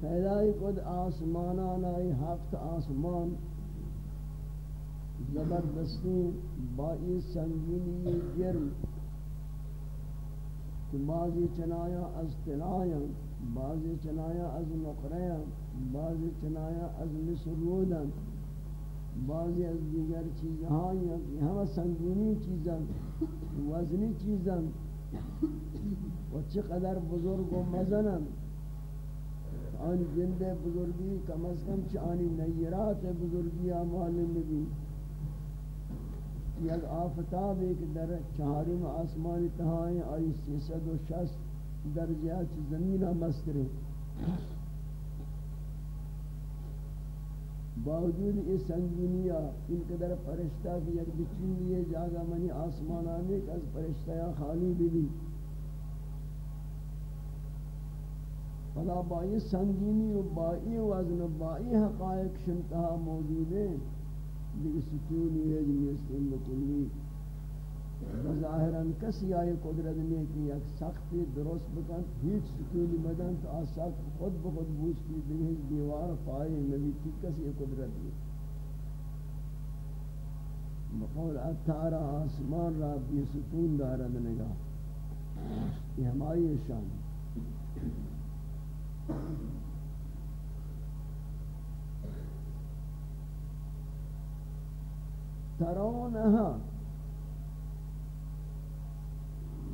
پیدای کد آسمانان آئی ہفت آسمان زبردستی بائی سنگینی جرم کہ بعضی چنایا از تلایا بعضی چنایا از نقریا بعضی چنایا از مسرودن بعضی از دیگر چیزہاں یہ ہم سنگینی چیزاں وزنی چیزاں و چقدر بزرگ و مزنن. آن جند بزرگی کم از کم چانی نیرات بزرگی معلوم بھی یک آفتاب ایک در چہارم آسمان تہائیں آئی سیسد و شست درجہ چی زمینہ مسترے باوجود اس سنگینیا، ان قدر پرشتہ کی یک بچین لیے جاگا منی آسمان آنے از پرشتہ خالی بھی بھی فلا بائی سنگینی و بائی وزن و بائی حقائق شنتہا موجود ہیں دیکھ ستونی ہے جنیست ان بکلی بظاہراً کسی آئی قدرت نہیں کہ یک سختی درست بکن. ہیچ سکونی مدن تو آساک خود بخود بوستی دیکھ دیوار پائی نبی تھی کسی قدرت نہیں بقول اتارا آسمان را بی سکون دارد نگاہ یہ ہماری شان ترونها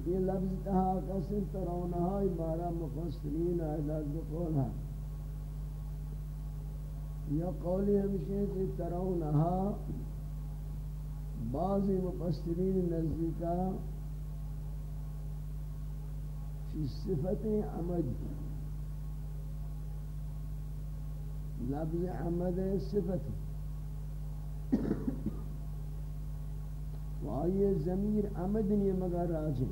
یہ لفظ تہا کسی ترونها بارا مفسرین اعلاز بقول ہے یا قولی ہمشہ کہ ترونها بعضی مفسرین نزدیکا صفت عمد. لفظ عمد صفت و آئیے ضمیر عمد نہیں مگر راجع.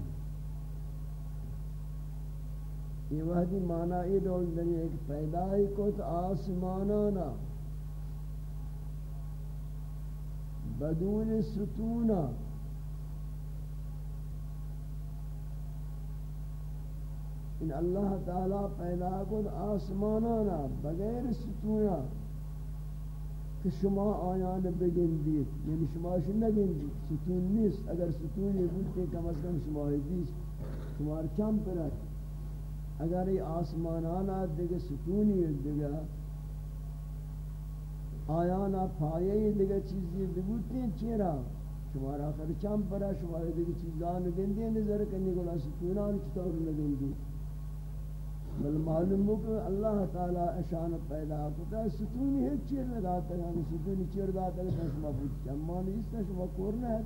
یہ وحدی معنی یہ دول دنیا ایک پیدای کت آسمانانا. بدون ستونا. ان اللہ تعالی پیدا کت آسمانانا بغیر ستونا کہ شما آیان بگندید یعنی شما شو نگندید ستون نیست. اگر ستونی بود کم از کم شما حدیث شمار کم پرد. اگر یہ آسمانانا دیگه ستونی دیگه، آیانا پایه دیگه چیزی بگوتی چیرا شما آخر چم پرا شما دیگه چیزان گندی نظر کنی گلا ستونان چطور نگندی بل معلوم ہو کہ اللہ تعالی اشان پیدا کرتا ہے ستونی ہے چیر لگاتا ہے یعنی ستونی چیر لگاتا ہے شما بود جمعانی اس نے شما کورنا ہے۔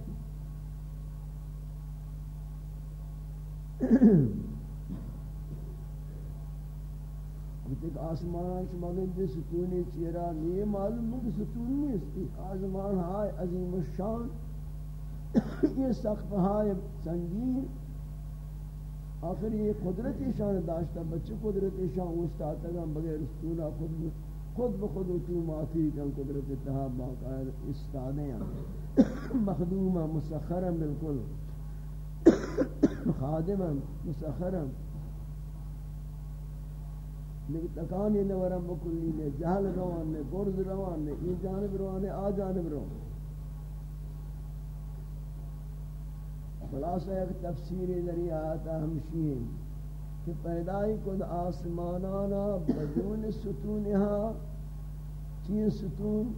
ایک آسمان شما گندی ستونی چیرا نہیں معلوم ہو کہ ستون نیست آسمان ہائے، عظیم الشان۔ یہ سقف ہائے، سنگین۔ آخر یہ قدرت شان داشتا بچے قدرت شان استاد تگم بغیر استونا خود خود بخود اتوماتی کن قدرت اتحاب باقاعد استادیں مخدوما مسخرا بالکل۔ خادما مسخرا لیکن تکانی نورم بکلی نے جہل روان نے گرز روان نے ای جانب روان نے آ جانب روان۔ خلاصہ ایک تفسیری ذریعہ آتا ہمشین کہ پیدائی کد آسمانانا بدون ستونہا چین ستون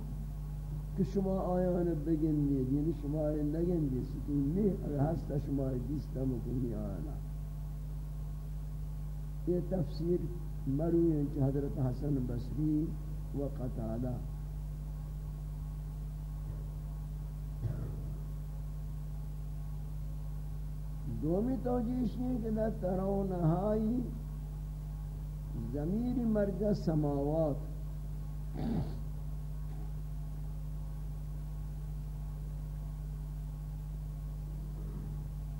کہ شما آیان بگندید یعنی شما نگندید، ستون نہیں اگر ہستا شما دیستا مکنی آیانا یہ تفسیر مروی ہے حضرت حسن بصری و قطادہ دومی توجیش یہ کہ در ترونہائی ضمیر مرجع سماوات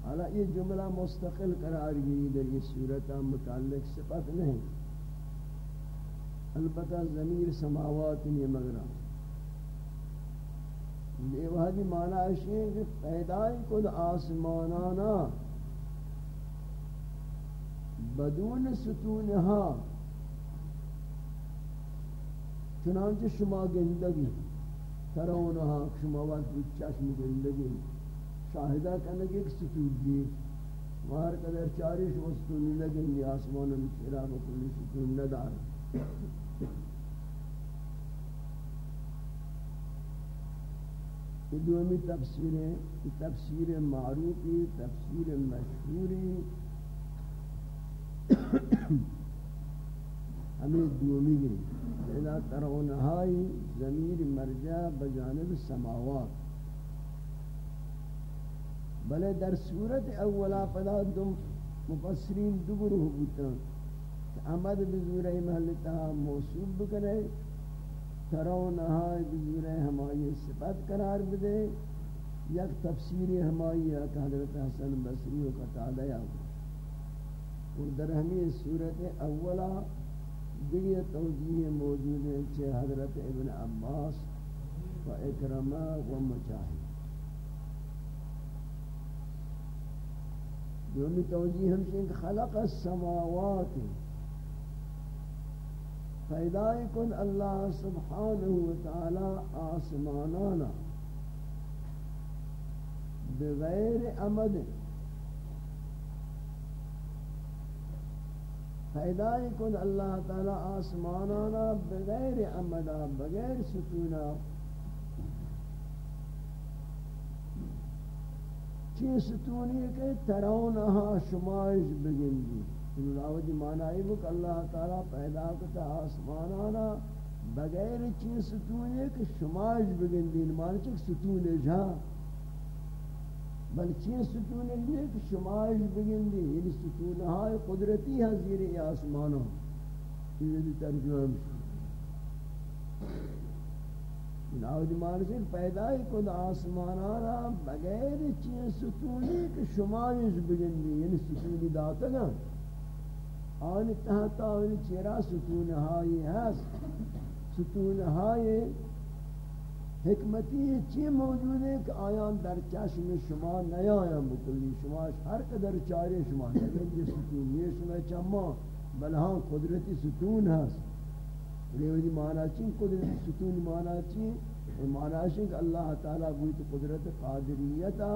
حالا یہ جملہ مستقل قرار گئی در یہ صورتہ متعلق صفت نہیں۔ البتہ ضمیر سماوات نہیں مگرہ یہ وحدی معنی ہے کہ پیدائی کد آسمانانا۔ بدون ستونها. چنانچہ شما گندگی. ترونہا شما وقت چشم گندگی. شاہدہ کنگی ایک ستود دی. مہر قدر چاری شما ستونی لگیں آسمان میں بکلی ستون ندار. یہ دومی تفسیر ہے تفسیر معروفی، تفسیر مشہوری ہمیں دومی گئی اذا ترونہائی ضمیر مرجع بجانب سماوات۔ بلے در صورت اولا پدا دم مفسرین دو گروہ بوتا کہ احمد بزورہ محلتہ موصول بکنے۔ ترونہائی بزورہ ہمائی صفت قرار بدے۔ یک تفسیر ہمائی کہ حضرت حسن بصری و قطادہ اور در ہمیں صورت اولا دیگر توجیہ موجود ہے چھے حضرت ابن عباس و اکرمہ و مجاہد دومی توجیہ ہم سے خلق السماوات پیدای کن اللہ سبحانہ وتعالی آسمانانا بغیر عمد پیدای کن اللہ تعالی آسمانانا بغیر عمدا، بغیر ستونا. چی ستونی کہ ترونہا شمائش بگندی اللہ جی معنی ہے کہ اللہ تعالی پیدا کرتا آسمانانا بغیر چی ستونی کہ شمائش بگندی معنی چک ستون جہاں بل چین ستون لیے کہ شمائش بگن دی یعنی ستون ہائے قدرتی ہے زیر آسمانوں۔ یہ بھی ترجمہ ناوج مارسی مارسل پیدای کن آسمانانا بغیر چین ستونی کہ شمائش بگن دی یعنی ستونی داتا نا۔ آن تحتا آن چرا ستون ہائی ہے ستون ہائی حکمتی چی موجود ہے کہ آیان در چشم شما نیایم بکلی؟ شما ہر قدر چارے شما نگن جی ستون یہ شما چما بلہاں قدرتی ستون ہے لیوی معنی چین قدرتی ستون معنی چین معنی چین کہ اللہ تعالیٰ بویت قدرت قادریتا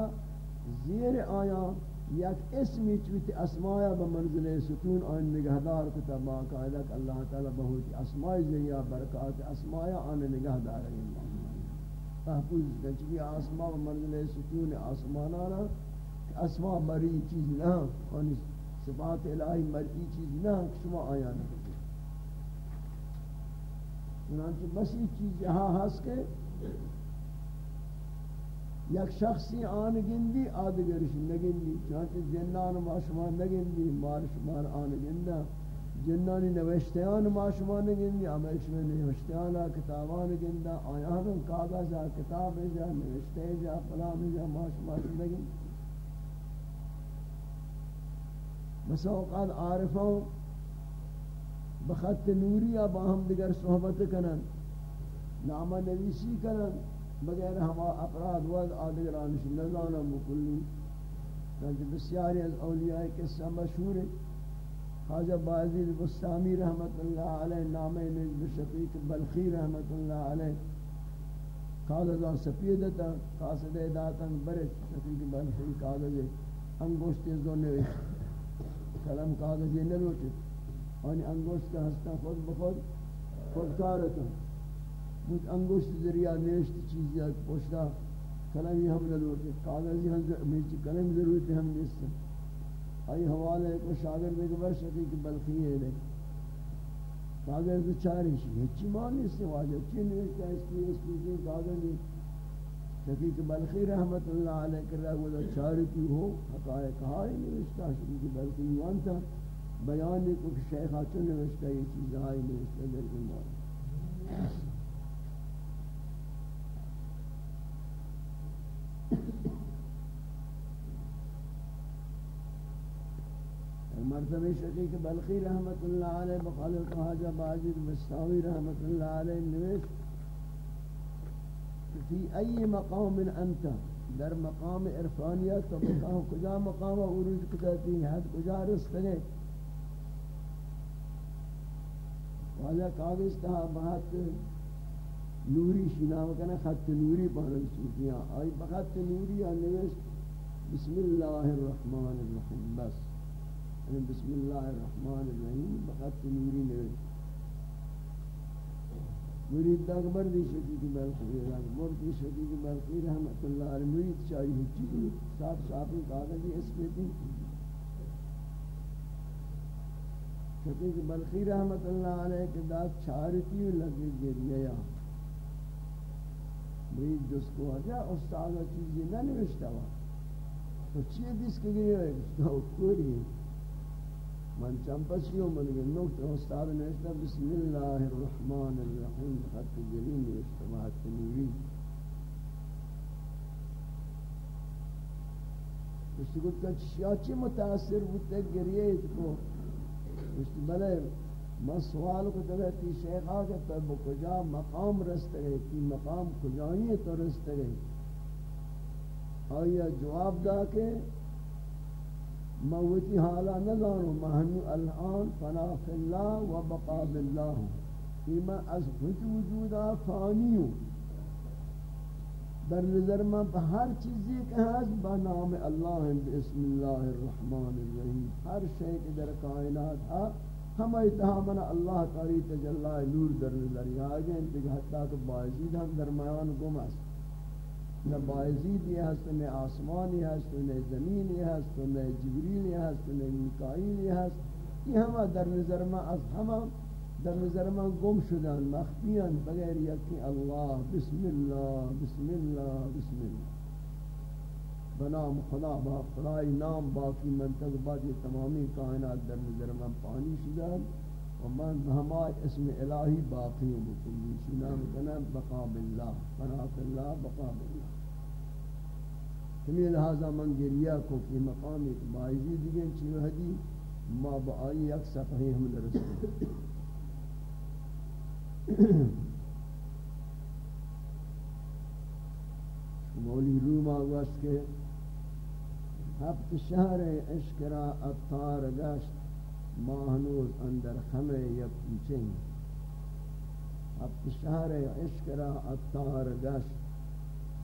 زیر آیان یک اسمی چویت اسمایا بمنزل ستون آن نگہدار کتا باقاعدہ کہ اللہ تعالیٰ بہت اسمائی ذریعہ برکات اسمایا آن نگہدار ہے محفوظ گچگی آسمان و منزل ستون آسمانانا اسما مری چیز نہ اور صفات الہی مری چیز نہ شما آیا نہ چنانچہ بس یہ چیز یہاں ہس کے یک شخصی آن گندی آدگرش نگندی، چنانچہ جنان ما شما نگندی، مار شما آن گندہ۔ جنانی نوشتیان ما شما نگندی اما اشمی نوشتیانا، کتابان گندا آیان کاغذ کتاب جا نوشتے جا فلان جا ما شما نگندی بس اوقات عارفوں بخط نوری یا باہم دیگر صحبت کنن، نامہ نویسی کنن، بغیر ہما افراد ود آدگرانش نزانا مکلی بسیاری از اولیاء قصہ مشہور ہے خواجہ بازید بستامی رحمت اللہ علیہ نام نجب شفیق بلخی رحمت اللہ علیہ۔ کاغذ سفیدتا قاصد داتا برش شفیق بلخی کاغذ انگوشت زو نوشت کلم کاغذ یہ نلوٹت آنی انگوشت ہستا خود بخود خود کارتا بود انگوشت ذریعہ نوشت چیزی پوشتا کلمی ہم نلوٹت کاغذی جی ہم کلم ضرورت ہم نیستا ای حوالے کو شاگرد کے بر شکی بلخی ہے لے۔ شاگرد چاری شی ہچی مانی سے واجہ چی نوشتا اس کی اس کی کاغذ شکی کہ بلخی رحمت اللہ علیہ کر رہا وہ چاری کی ہو، حقائق ہائی نوشتا شکی کہ بلخی وانتا بیان کو شیخ آچو نوشتا یہ چیز ہائی نوشتا در ایمان Thank مرتبہ شقیق بلخی رحمت اللہ علیہ بخالق حاجہ باجد مستاوی رحمت اللہ علیہ نویش فی ای مقام انت در مقام عرفانیت تو مقام کجا مقام عروج کتاتی حد کجا رسط ہے واجہ کاغذ تہا بہت نوری شنام کنا خط نوری پانن صوفیاں آئی بخط نوری یا نویس بسم اللہ الرحمن الرحیم بس یعنی بسم اللہ الرحمن الرحیم بخط نوری نویس مرید اکبر دی شدید بلخی مرد شدید بلخی رحمت اللہ علیہ، مرید چاہی ہوچی صاحب صاحب کاغذی اس میں تھی شفیق بلخی رحمت اللہ علیہ کے داد چارتی لگی گریہ مرید جس کو آجا استاد چیزی نہ نوشتا ہوا. تو چیئے دیس کے گریہ ہے تو کوری من چمپسی ہوں من گئے نکت استاد نوشتا بسم اللہ الرحمن الرحیم. خط جلی نوشتا بات تنوری اس کو کچھ چی متاثر بودتا گریہ کو اس بلے میں سوال کو تو تی شیخا کہ تب کجا مقام رست گئے تی مقام کجائی تو رست گئے آیا جواب دا کہ موتی حالا ندانو مہنو الان فنا فی اللہ و بقا باللہ ہوں میں از خود وجودا فانی ہوں در نظر میں ہر چیزی کہ ہے با نام اللہ بسم اللہ الرحمن الرحیم. ہر شے کے در کائنات ہے ہم اتہا من اللہ تعالی تجلی نور در نظر یا گئے انتگہ حتی کہ باعزید ہم درمیان گم است. نہ باعزید یہ ہست، نہ آسمان یہ ہست، نہ زمین یہ ہست، نہ جبریل یہ ہست، نہ مکائیل یہ ہست۔ یہ ہم در نظر میں از ہم در نظر من گم شدن، مخفیان، بغیر یکی اللہ، بسم اللہ بسم اللہ بسم اللہ۔ بنام خدا با خدای، نام باقی منطق بعد یہ تمامی کائنات در نظر من پانی شدن و من ہمارے اسم الہی باقی ہوں بکلی شنام کنم بقا باللہ فنات اللہ، بقا باللہ۔ ہمیں لہذا من گریہ کو کی مقام ایک باعثی دیگیں چیو حدی ما با آئی یک صفحی ہم درستے مولی روم آگوش کے ہفت شہر عشق را اتار گشت ماہنوز اندر خمے یک پیچیں ہفت شہر عشق را اتار گشت۔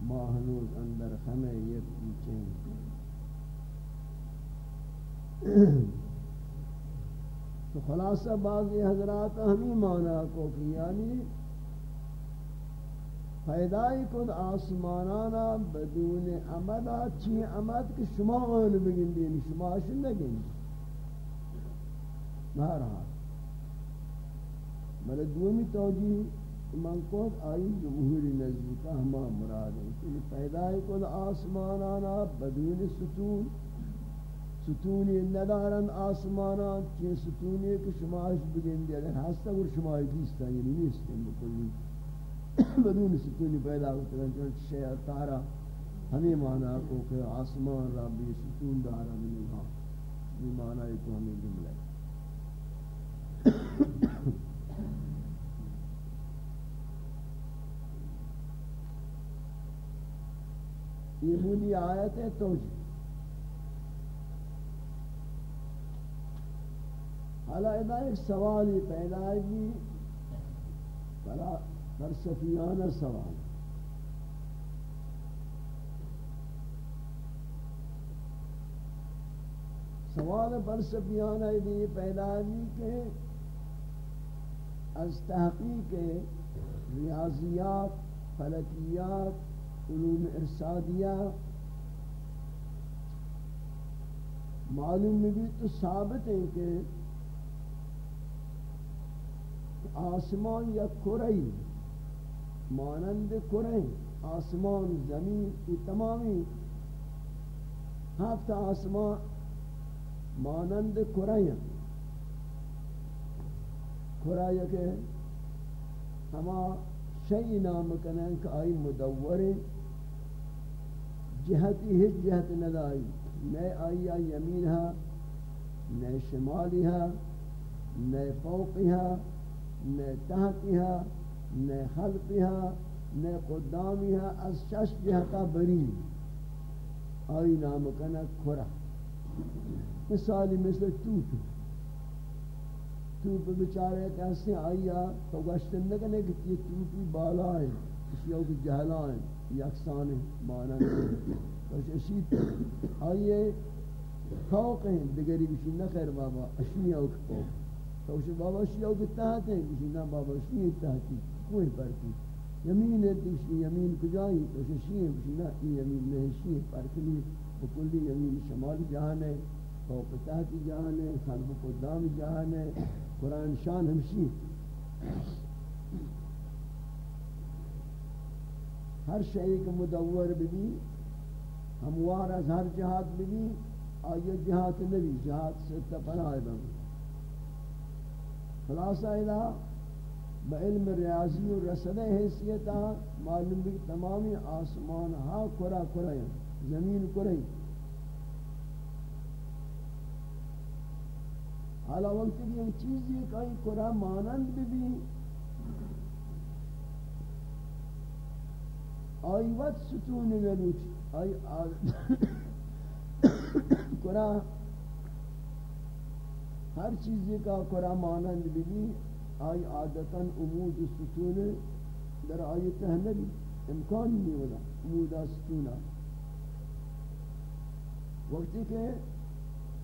ماہنوز اندر خمے یک پیچیں تو خلاصہ بعضی حضرات ہمیں مانا کو کہ یعنی پیدای کد آسمانانا بدون امدا چی امد کہ شما آن بگن دین شما شن نگن بہرحال بلے دومی توجیح من کود آئی جمہوری نزدیکہ ہما مراد ہے؟ کہ پیدای کد آسمانانا بدون ستون. ستونی ندارن آسمانان چین ستونی کہ شماش بگن دی اگر ہستا گر شماش دیستا یعنی نیستن بکلی بدون ستونی پیدا ہوتا ہے چون شیع تارا ہمیں معنی کو کہ آسمان را بھی ستون دارا منی ہاں یہ معنی کو ہمیں جملہ یہ آیت ہے توجہ۔ حالا ادا ایک سوالی پیدا ہے بلا فلسفیانہ سوال۔ سوال فلسفیانہ یہ پیدا ہے کہ از تحقیق ریاضیات، فلکیات، علوم ارسادیہ معلوم بھی تو ثابت ہے کہ آسمان یا کرئی، مانند کرئی، آسمان، زمین کی تمامی ہفت آسمان مانند کرئی کرائی کہ ہما شئی نام کنن کہ آئی مدور جہتی ہج جہت ندائی نئے آئی یمین ہے نئے شمالی ہے نئے فوقی ہے نہ تحتها نہ خلفها نہ قدامها از شش جهتا بری آئی نام کنا کھرا مثالی مثل توتو توپ بچارے کیسے آئیا تو گشتن نکنے کہ یہ توپی بالا ہے اس یو کی جہلائیں یکسان مانند تو شیط آئیے فوق ہیں دگری بشی نخیر بابا، اشنی اوک فوق تو بابا اشنی اوک تحت ہیں بشی نا بابا اشنی تحتی، کوئی پرتی یمین ہے تیشی یمین کجائی؟ تو شیئے بشی نا ای یمین نہیں۔ پرکلی بکلی یمین شمال جہان ہے فوق تحت جہان ہے خلف قدام جہان ہے، قرآن شان ہمشی ہر شئی کے مدور بھی ہموار از ہر جہات بھی آئیے جہات نبی جہات سے تپنائے بہن خلاصہ الہ با علم ریاضی و رسدہ حیثیتا معلوم بھی تمامی آسمان ہاں کرا کرا زمین کرا حالا وقت کی یہ چیز یہ کئی کرا مانند بھی آئی وقت ستون گلوچ۔ آئی آدھ کرا ہر چیز کا کرا مانند بھی بھی آئی عادتاً امود ستون در آئی تہنبی امکان نہیں ہوگا امودا ستونا وقتی کہ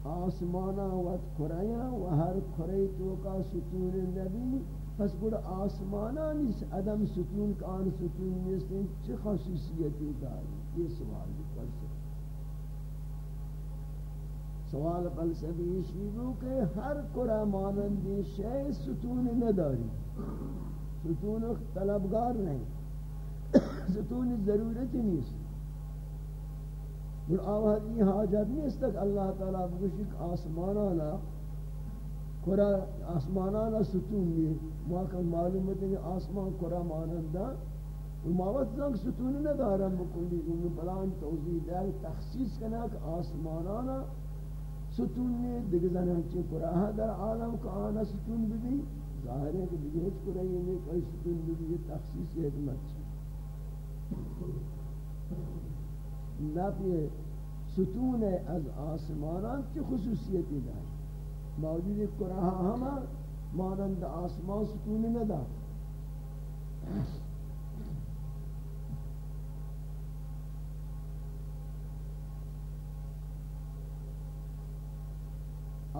آسمانا وقت کھریا و ہر کھری تو کا ستون نبی، پس گوڑ آسمانا نیست ادم ستون کا آن ستون نیست چه خصوصیتی داری یہ سوال فلسفی سوال فلسفی شیدو کہ ہر کرا مانندی شے ستون نداری۔ ستون طلبگار نہیں۔ ستون ضرورتی نیست اور آوہد یہ حاجت نہیں اس تک اللہ تعالیٰ بگوشک آسمانانا کرا آسمانانا ستون نہیں موقع معلوم ہے کہ آسمان کرا مانندہ اور زنگ ستون ندارم بکلی انہوں بلان توضیح دیا تخصیص کنا کہ آسمانانا ستون نہیں دیکھ زنہ چی کراہ در عالم کا آنا ستون بھی ظاہر ہے کہ دیکھ ہیچ کراہی نہیں کوئی ستون بھی یہ تخصیص حکمت. چی نفی ستون از آسمانان چه خصوصیتی دار؟ موجود کراها همه مانند آسمان ستون ندار.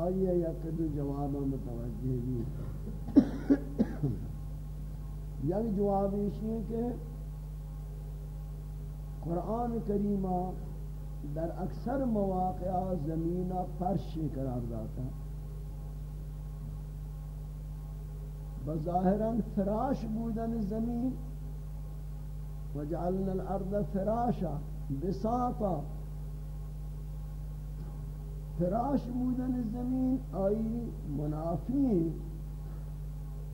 آئیے یک دو جوابا متوجہ بھی یعنی یک جواب اسی ہے کہ قرآن کریمہ در اکثر مواقع زمین فرش قرار داتا بظاہراً فراش بودن زمین، وجعلنا الارض فراشا، بساطا فراش بودن زمین آئی منافی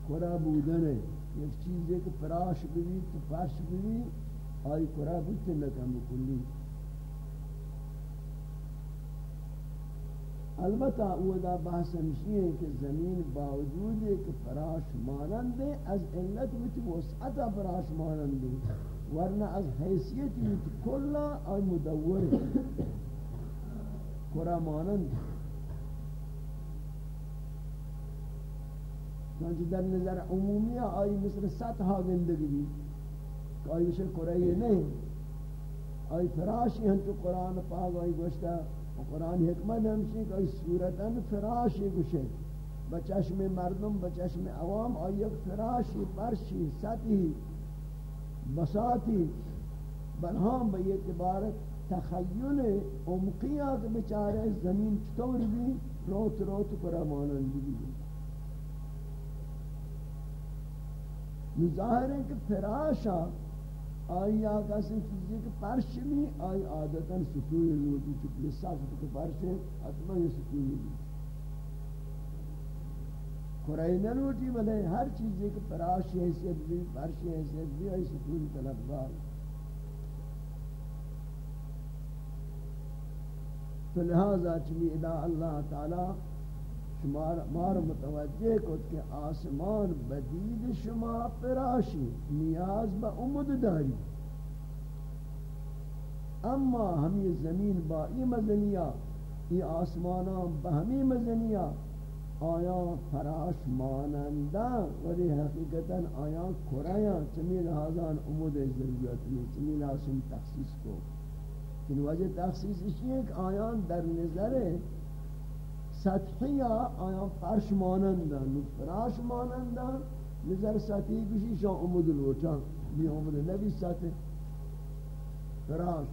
کرا بودن ایک چیز ہے کہ فراش بھی تو فرش بھی آئی کرا بودتے لکا مکلی البتہ وہ دا بحث ہمشی ہے کہ زمین باوجود ہے کہ فراش مانند ہے، از علت وچ وسعت فراش مانند ہے۔ ورنہ از حیثیت وچ کلا آئی مدور ہے۔ کرا مانند چونچہ در نظر عمومی آئی مثل سطح گندگی بھی آئی بشر قرآن نہیں آئی فراشی ہم تو قرآن پاک آئی گوشتا قرآن حکمت ہمشی کہ آئی صورتا فراشی گوشے بچشم مردم بچشم عوام آئی ایک فراشی پرشی سطحی بساتی بلہام بے اعتبار تخیل امقیہ بچارے زمین چطور بھی روت روت قرآن مانند بھی ظاہر ہے کہ فراشا آئی آقا سے چیزیں کہ پرش بھی، آئی عادتاً ستون روٹی چکلی سخت کے پرش ہے، حتما یہ ستون بھی قرآن نہ روٹی بلے ہر چیزیں کہ پراش حیثیت بھی پرش حیثیت بھی، آئی ستون طلبگار تو لہذا چلی ادا اللہ تعالی شمار مار متوجہ کو کہ آسمان بدید شما پراشی نیاز با امد داری. اما ہمی زمین با ای مزنیا، ای آسمانا با ہمی مزنیا، آیا فراش مانندہ ولی حقیقتا آیا کھرایا چمی لحاظان امود ضرورت نہیں چمی لحاظان تخصیص کو. کہ وجہ تخصیص اسی ہے کہ آیان در نظر سطحی آیان فرش مانندہ فراش مانندہ نظر سطحی کشی شاہ امود لوٹا بھی امود نبی سطح فراش.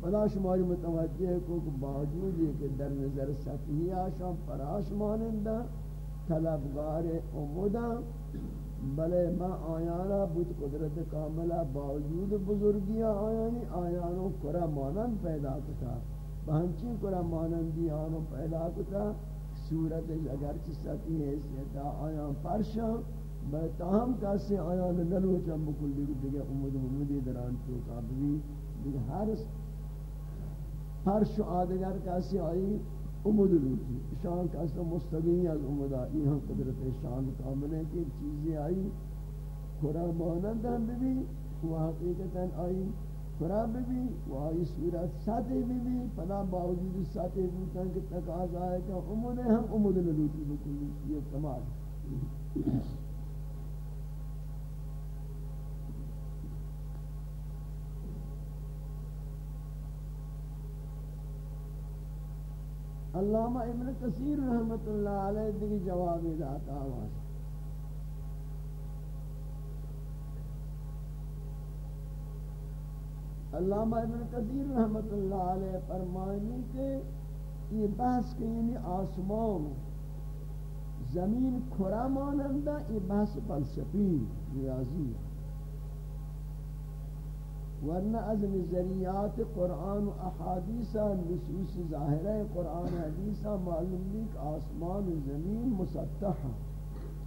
بلا شماری متوجہ کو کہ باوجود کہ در نظر سطحی آشان فراش مانندہ طلبگار امودہ بلے ما آیانا بود قدرت کاملہ باوجود بزرگیاں آیانی آیانوں کرا مانند پیدا کتا۔ بہنچی کرا مانندی آنوں پیدا کتا۔ صورت اگر چی سطحی حیثیتا آیان فرشاں بلے تاہم کسی آیان نلوچا بکل دیکھ دیکھ امود امودی دران چوکا بھی دیکھ ہر ہر آدگر کسی آئی۔ امود لوٹی شان کا کسی مستقیم از امود آئی۔ ہم قدرت شان کامل ہے کہ چیزیں آئی، خورا مانند ہم بھی، وہ حقیقتا آئی، خورا بھی وہ آئی صورت ساتھ بھی بھی پدا باوجود ساتھ بھی تن کہ تقاض آئے کہ امود ہم امود لوٹی بکلی، یہ کمال علامہ ابن کثیر رحمت اللہ علیہ دیکھ جواب داتا آواز۔ علامہ ابن کثیر رحمت اللہ علیہ فرمائنی کہ یہ بحث کہ یعنی آسمان، زمین کھرا مانندہ یہ بحث فلسفی، ریاضی ہے۔ ورنہ از نظریات قرآن و احادیث نصوص ظاہرہ قرآن و حدیثہ معلوم بھی کہ آسمان و زمین مسطح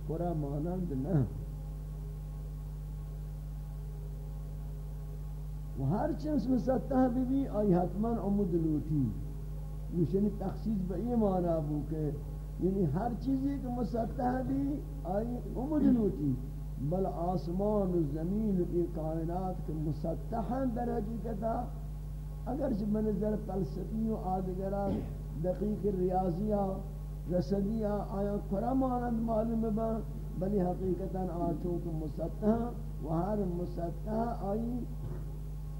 پورا مانند نہ و ہر چیز مسطح بھی بھی، آئی حتما عمد لوٹی۔ یعنی تخصیص با یہ معنی بو کہ یعنی ہر چیزی کہ مسطح بھی آئی عمد لوٹی۔ بل آسمان و زمین و ای کائنات کے مسطحن در حقیقتا اگرچہ منظر فلسفی و آدگران دقیق ریاضیہ رسدیہ آیا کرمانند معلوم با بلی حقیقتا آچوں کو و ہر مسطح آئی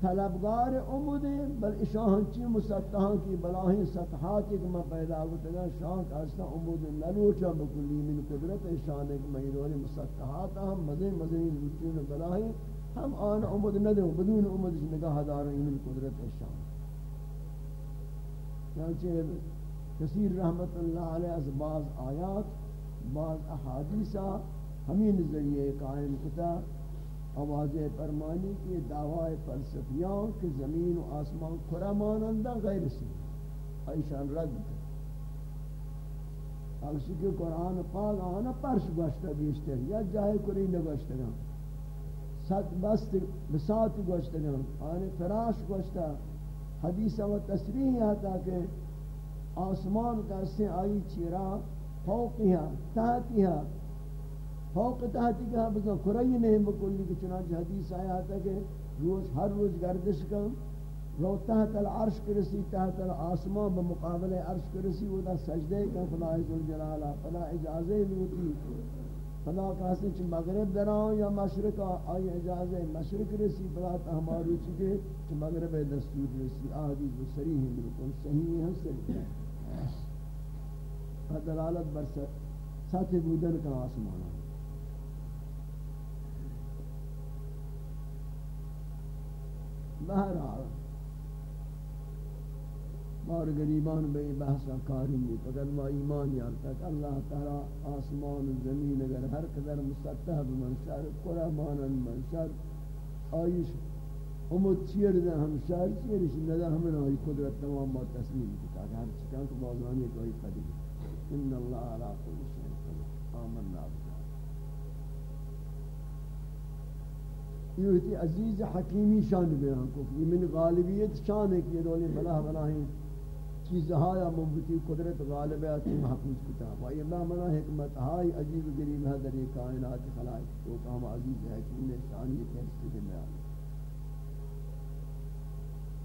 طلبگار امود بل اشاہن چی مسطحان کی بلاہی سطحات ایک میں پیدا ہوتا گا شاہن کا اصلا امود نلوچا بکلی من قدرت اشاہن ایک مہیدوری مسطحات ہم مزین مزین لوچین بلاہی ہم آن امود ندیں بدون امود نگاہ داریں من قدرت اشاہن چنانچہ یعنی کثیر رحمت اللہ علیہ از بعض آیات، بعض احادیثہ ہمیں ذریعے قائم کتا آواز فرمانی کی دعوی فلسفیان کہ زمین و آسمان کھرا مانندہ غیر سی۔ ایشان رد اگرچہ کہ قرآن پاک آنا پرش گوشتا بیشتر یا جائے کری نگوشتا گا ست بست بسات گوشتا گا آنے فراش گوشتا حدیث و تصریح آتا کہ آسمان کا سے آئی چیرا فوقیہ تحتیہ فوق تحتی کہا بزن کرائی نہیں بکلی کہ چنانچہ حدیث آیا تھا کہ روز ہر روز گردش کم رو تحت العرش کرسی، تحت الاسمان بمقابل عرش کرسی، وہ دا سجدے کم فلا عزل جلالہ فلا اجازے لوٹی فلا کہاستے چھ مغرب دراؤں یا مشرق آئی اجازے مشرق رسی، فلا تہمارو چکے چھ مغرب دستور رسی۔ آدیز و سریح ملکن صحیح ہے سریح ہاں، دلالت بر ساتھ بودن کا آسمانہ بہرحال مار غریبان بے بحث کاری نہیں فقط ما ایمان یارتا کہ اللہ تعالی آسمان و زمین اگر ہر قدر مسطح بمنشر قرآن منشر آئیش امت چیر دے ہم شہر چیرش ندہ ہمیں آئی قدرت تمام با تسلیم کتا کہ ہر چکان کو بازانی کوئی قدر ان اللہ علا قل شہر آمن نابد یہ ہوتی عزیز حکیمی شان بیان کو۔ یہ من غالبیت شان ہے کہ دولی بلا بلا ہیں۔ چیزہایا مبتی قدرت غالب ہے غالبیت محفوظ کتاب و یہ منا حکمت ہائی عزیز و گریب ہے در کائنات خلائق تو کام عزیز حکیم شان یہ کہستے کے بیان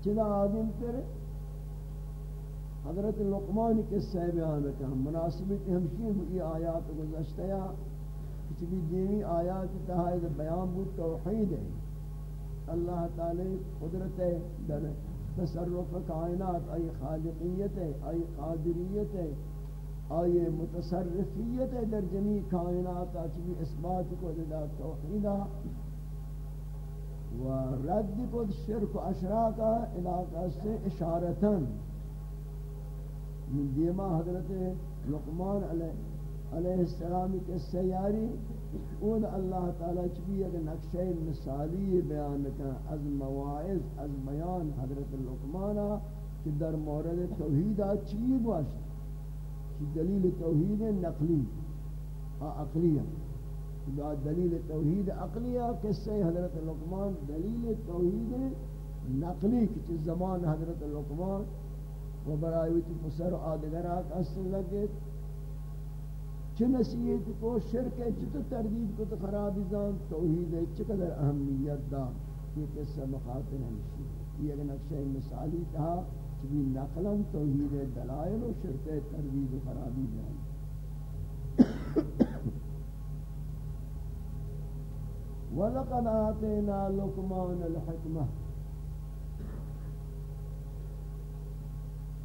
چلا آدم تر حضرت لقمان کے سے بیان کا مناسبت ہمشی ہوئی آیات گزشتہ یا کچھ بھی دینی آیات تحائید بیان بود، توحید ہے۔ اللہ تعالی قدرت ہے، در تصرف کائنات ای خالقیت ہے ای قادریت ہے ای متصرفیت ہے در جمی کائنات اچھی اثبات کو دا توحیدہ و رد کو شرک و اشراکہ علاقہ سے اشارتاً۔ من دیما حضرت لقمان علیہ السلام کے سیاری اون اللہ تعالی چبی ایک نقشہ مثالی بیان کا از مواعظ از بیان حضرت لقمان کہ در مورد توحید چی گوشت کہ دلیل توحید نقلی؟ عقلیہ دلیل توحید عقلیہ قصہ حضرت لقمان دلیل توحید نقلی کہ زمان حضرت لقمان و برای ویتی پسر و آدگرات اصل لگے چه نصیحت کو، شرک ہے چه تو تردید کو، تو خرابی زان، توحید ہے چقدر اہمیت دا یہ قصہ مخاطر ہمشی یہ ایک نقشہ مثالی تھا چبی نقلا توحید دلائل و شرک تردید و خرابی زان وَلَقَدْ آتَيْنَا لُقْمَانَ الْحِكْمَةِ۔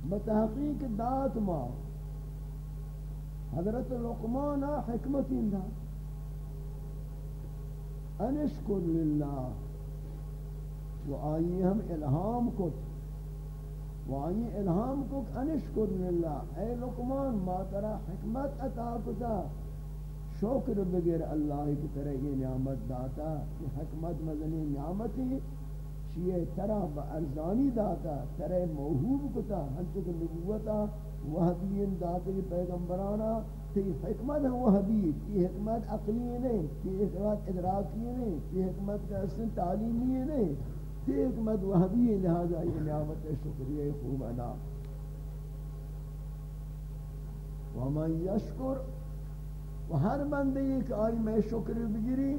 بتحقیق دات ما حضرت لقمان حکمت دا انشکر للہ. و آئی ہم الہام کت. و آئی الہام کت انشکر للہ. اے لقمان، ما ترا حکمت عطا کتا. شکر بغیر اللہ کی طرح یہ نعمت داتا یہ حکمت مزنی نعمتی چیئے ترہ با ارزانی داتا ترہ موہوب کتا ہنچک نبوتا وحبین داتا کی پیغمبرانا تی حکمت ہے وحبی تی حکمت عقلی نہیں تی حکمت ادراکی نہیں تی حکمت کا اصل تعلیمی نہیں تی حکمت وحبی لہذا یہ نعمت شکریہ خوب ادا۔ ومن یشکر و ہر بندے ایک آئی میں شکر بگیری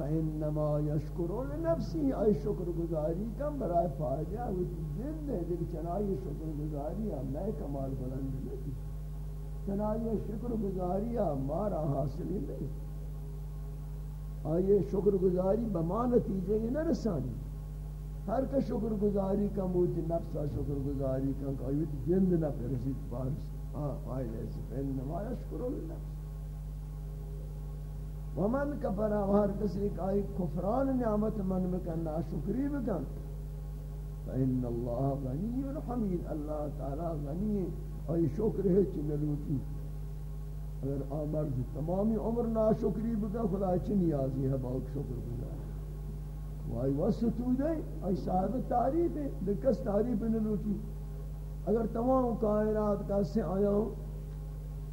فإنما يشكر لنفسه أي شكر گزاری کم برای فائدہ وہ جن ہے لیکن چنائی شکر گزاری میں کمال بلند نہیں چنائی شکر گزاری مارا حاصل نہیں۔ آئیے شکر گزاری بما نتیجے یہ نہ رسانی۔ ہر کا شکر گزاری کا موت نفسا شکر گزاری کا کوئی جند نہ پرسید پارس آئے جیسے فإنما يشكر لنفسه۔ ومن کفر ہر کسی کائی کفران نعمت من بکن، ناشکری بکن. فإن اللہ غنی حمید اللہ تعالی غنی ای شکر ہے چنلوٹی اگر آمرد تمامی عمر ناشکری بکن، خدا چی نیازی ہے باک شکر بکن وائی وستو دے ای صاحب تعریف ہے دکس تعریف نلوٹی. اگر تمام کائنات کا سے آیا ہوں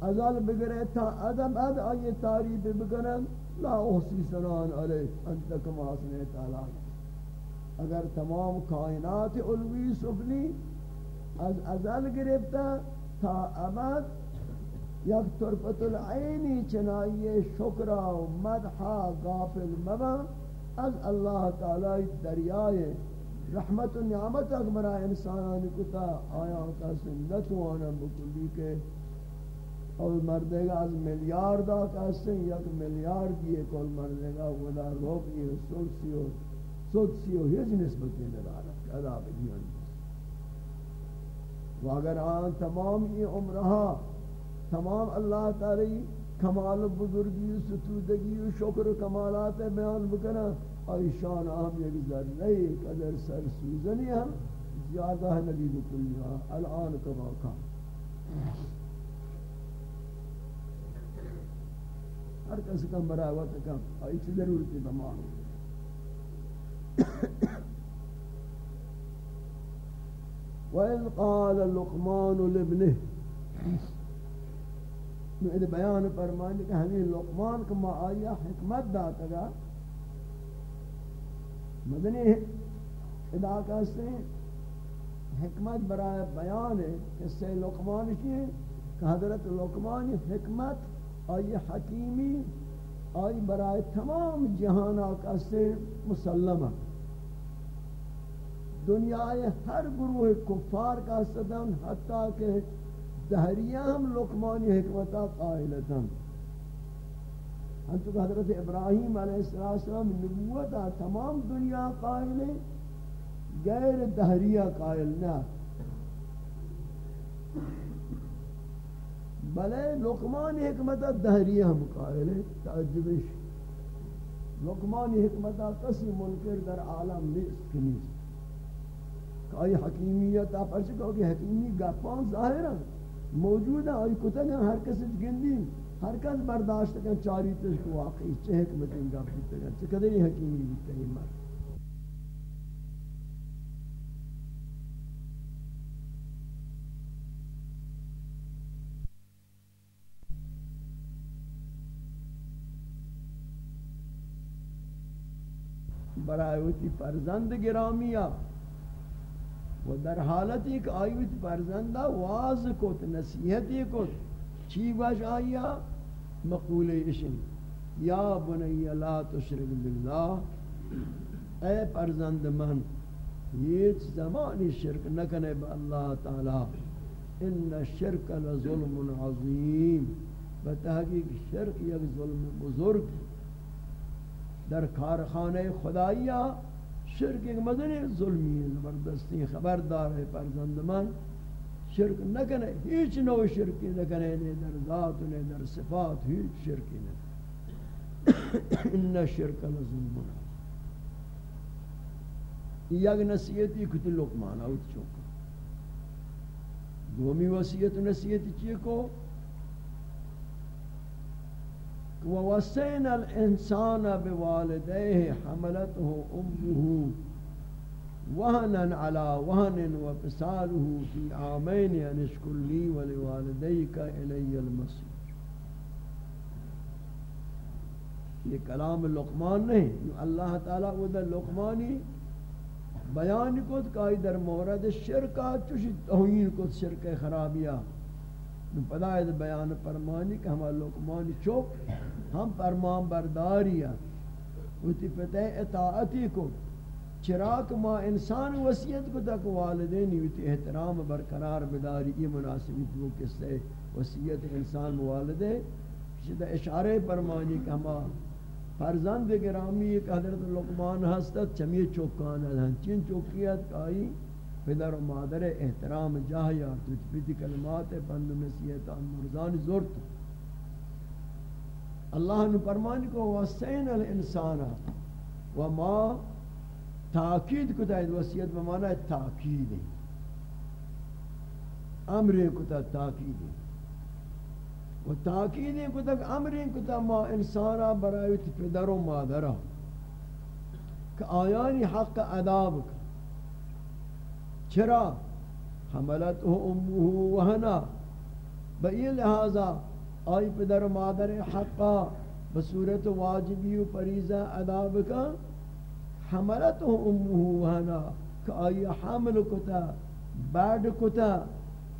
ازال بگرے تھا ادب اد آئیے تعریف بگرن لا احسی سنان علیہ انت کما حسن تعالی. اگر تمام کائنات علوی سفلی از ازل گرفتا تا ابد، یک طرفت العینی چنائی شکرہ و مدحہ غافل مبا از اللہ تعالی دریائے. رحمت و نعمت اکبرہ انسانان کتا آیا کا سنت وانا بکلی کے اور مردے گا از ملیار دا کہتے ہیں یک ملیار دیئے کل مردے گا. ودا روپی ہو سوچی ہو سوچی ہو ہیچ نسبتی ندارا ادا بگیان و اگر آن تمام یہ عمرہا تمام اللہ تعالی کمال بزرگی و ستودگی و شکر و کمالات بیان بکنا ایشان ہم یک ذرہ قدر سر سوزنی ہم، زیادہ نبی بکلی الان کما کام ہر کس کا براوت کا ایک ضرورت تمام وَإِذْ قَالَ لُقْمَانُ لِبْنِهِ نو بیان فرمانے کہ ہمیں لقمان کو ما آیا حکمت داتا گا۔ مدنی علاقہ سے حکمت برای بیان ہے سے لقمان کی کہ حضرت لقمان حکمت آئی حکیمی، آئی برای تمام جہان آکا سے مسلمہ۔ دنیا ہر گروہ کفار کا صدم، حتیٰ کہ دہریہ ہم لقمانی حکمتا قائلتا ہم تو حضرت ابراہیم علیہ السلام نبوتا تمام دنیا قائل ہے غیر دہریہ قائل نہ۔ بلے لقمان حکمتا دہریہ ہم قائل ہے تعجبش لقمان حکمتا کسی منکر در عالم نیست کنیست کہ آئی حکیمیت آپ ارچہ کہو کہ حکیمی گپان ظاہر ہیں، موجود ہیں، آئی کتن ہیں، ہر کسی گندی ہر کس برداشت کن چاری تشک واقعی چہ حکمتیں گپی تگن چہ قدری حکیمی بیتے ہیں مرد برای ہوتی فرزند گرامیا و در حالت ایک آیوت فرزندہ واز کت، نصیحتی کت، چی باش آیا؟ مقول اشن یا بنی لا تشرک باللہ اے فرزند من یہ زمانی شرک نکنے با اللہ تعالی. ان الشرک لظلم عظیم. بتحقیق شرک یک ظلم بزرگ. در کارخانه خداییہ شرک ایک مدنی ظلمی زبردستی خبردار ہے فرزند من. شرک نہ کنے ہیچ نو شرکی نہ کنے در ذات نے در صفات ہیچ شرکی نہ ان شرک لظلم یک نصیحتی کتی لقمان، اوت چوکا دومی وصیت نصیحتی چیئے کو ووصينا الإنسان بوالديه حملته أمه وهنا على وهن وفصاله في عامين أن اشكر لي ولوالديك إلي المصير. یہ کلام لقمان نہیں اللہ تعالیٰ وہ لقمانی بیان کو کہ در مورد شرکہ چوشی توہین کو شرک خرابیہ پدا ہے بیان فرمانی کہ ہم لقمان چوک ہم فرمان برداری ہیں۔ وتی پتہ اطاعتی کو، چراک ما انسان وصیت کو تک والدین وتی احترام برقرار بداری یہ مناسبت وہ کس سے وصیت انسان والدے شدہ اشارے فرمانی کہ ہم فرزند گرامی ایک حضرت لقمان ہستت چمی چوکان ہیں۔ چین چوکیت کائی پدر و مادر احترام جاہیا تجھ بیتی کلمات بند نصیحت مرزان زورت اللہ نے فرمان کو وسین الانسان و ما تاکید کو تاید وصیت بمانا تاکید امر کو تا تاکید و تاکید کو تک امر کو تا ما انسانا برایت پدر و مادر کہ آیانی حق اداب کا چرا؟ حملت امه وهنا بئی لہذا آئی پدر و مادر حقا بصورت واجبی و پریزہ اداب کا حملت امه وهنا کہ آئی حمل کتا، بعد کتا.